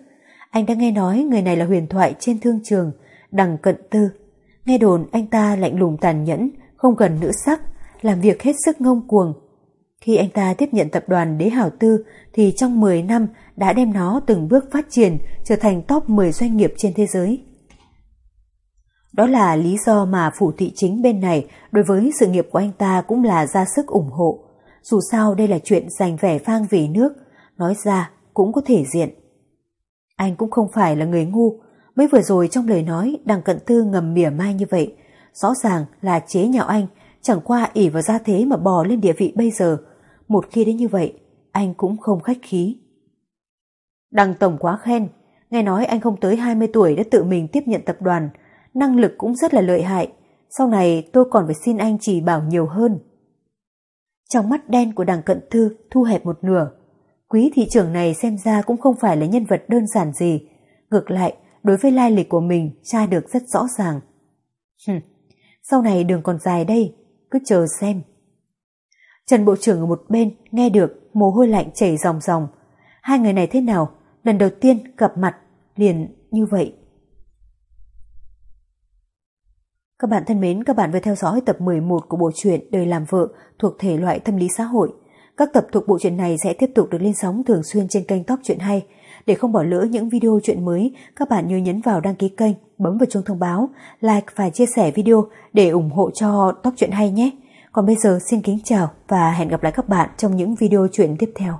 Anh đã nghe nói người này là huyền thoại trên thương trường, đằng cận tư. Nghe đồn anh ta lạnh lùng tàn nhẫn, không cần nữ sắc, làm việc hết sức ngông cuồng. Khi anh ta tiếp nhận tập đoàn Đế Hảo Tư thì trong 10 năm đã đem nó từng bước phát triển trở thành top 10 doanh nghiệp trên thế giới. Đó là lý do mà phủ thị chính bên này đối với sự nghiệp của anh ta cũng là ra sức ủng hộ. Dù sao đây là chuyện giành vẻ vang vì nước, nói ra cũng có thể diện. Anh cũng không phải là người ngu, mới vừa rồi trong lời nói đằng cận tư ngầm mỉa mai như vậy, rõ ràng là chế nhạo anh, chẳng qua ỉ vào gia thế mà bò lên địa vị bây giờ. Một khi đến như vậy, anh cũng không khách khí. Đằng Tổng quá khen, nghe nói anh không tới 20 tuổi đã tự mình tiếp nhận tập đoàn, năng lực cũng rất là lợi hại, sau này tôi còn phải xin anh chỉ bảo nhiều hơn. Trong mắt đen của đằng cận thư thu hẹp một nửa, quý thị trưởng này xem ra cũng không phải là nhân vật đơn giản gì, ngược lại đối với lai lịch của mình tra được rất rõ ràng. Hừm, sau này đường còn dài đây, cứ chờ xem. Trần Bộ trưởng ở một bên nghe được mồ hôi lạnh chảy ròng ròng. Hai người này thế nào? Lần đầu tiên gặp mặt liền như vậy. Các bạn thân mến, các bạn vừa theo dõi tập 11 của bộ truyện Đời làm vợ thuộc thể loại tâm lý xã hội. Các tập thuộc bộ truyện này sẽ tiếp tục được lên sóng thường xuyên trên kênh Tóc Truyện Hay. Để không bỏ lỡ những video truyện mới, các bạn nhớ nhấn vào đăng ký kênh, bấm vào chuông thông báo, like và chia sẻ video để ủng hộ cho Tóc Truyện Hay nhé. Còn bây giờ xin kính chào và hẹn gặp lại các bạn trong những video truyện tiếp theo.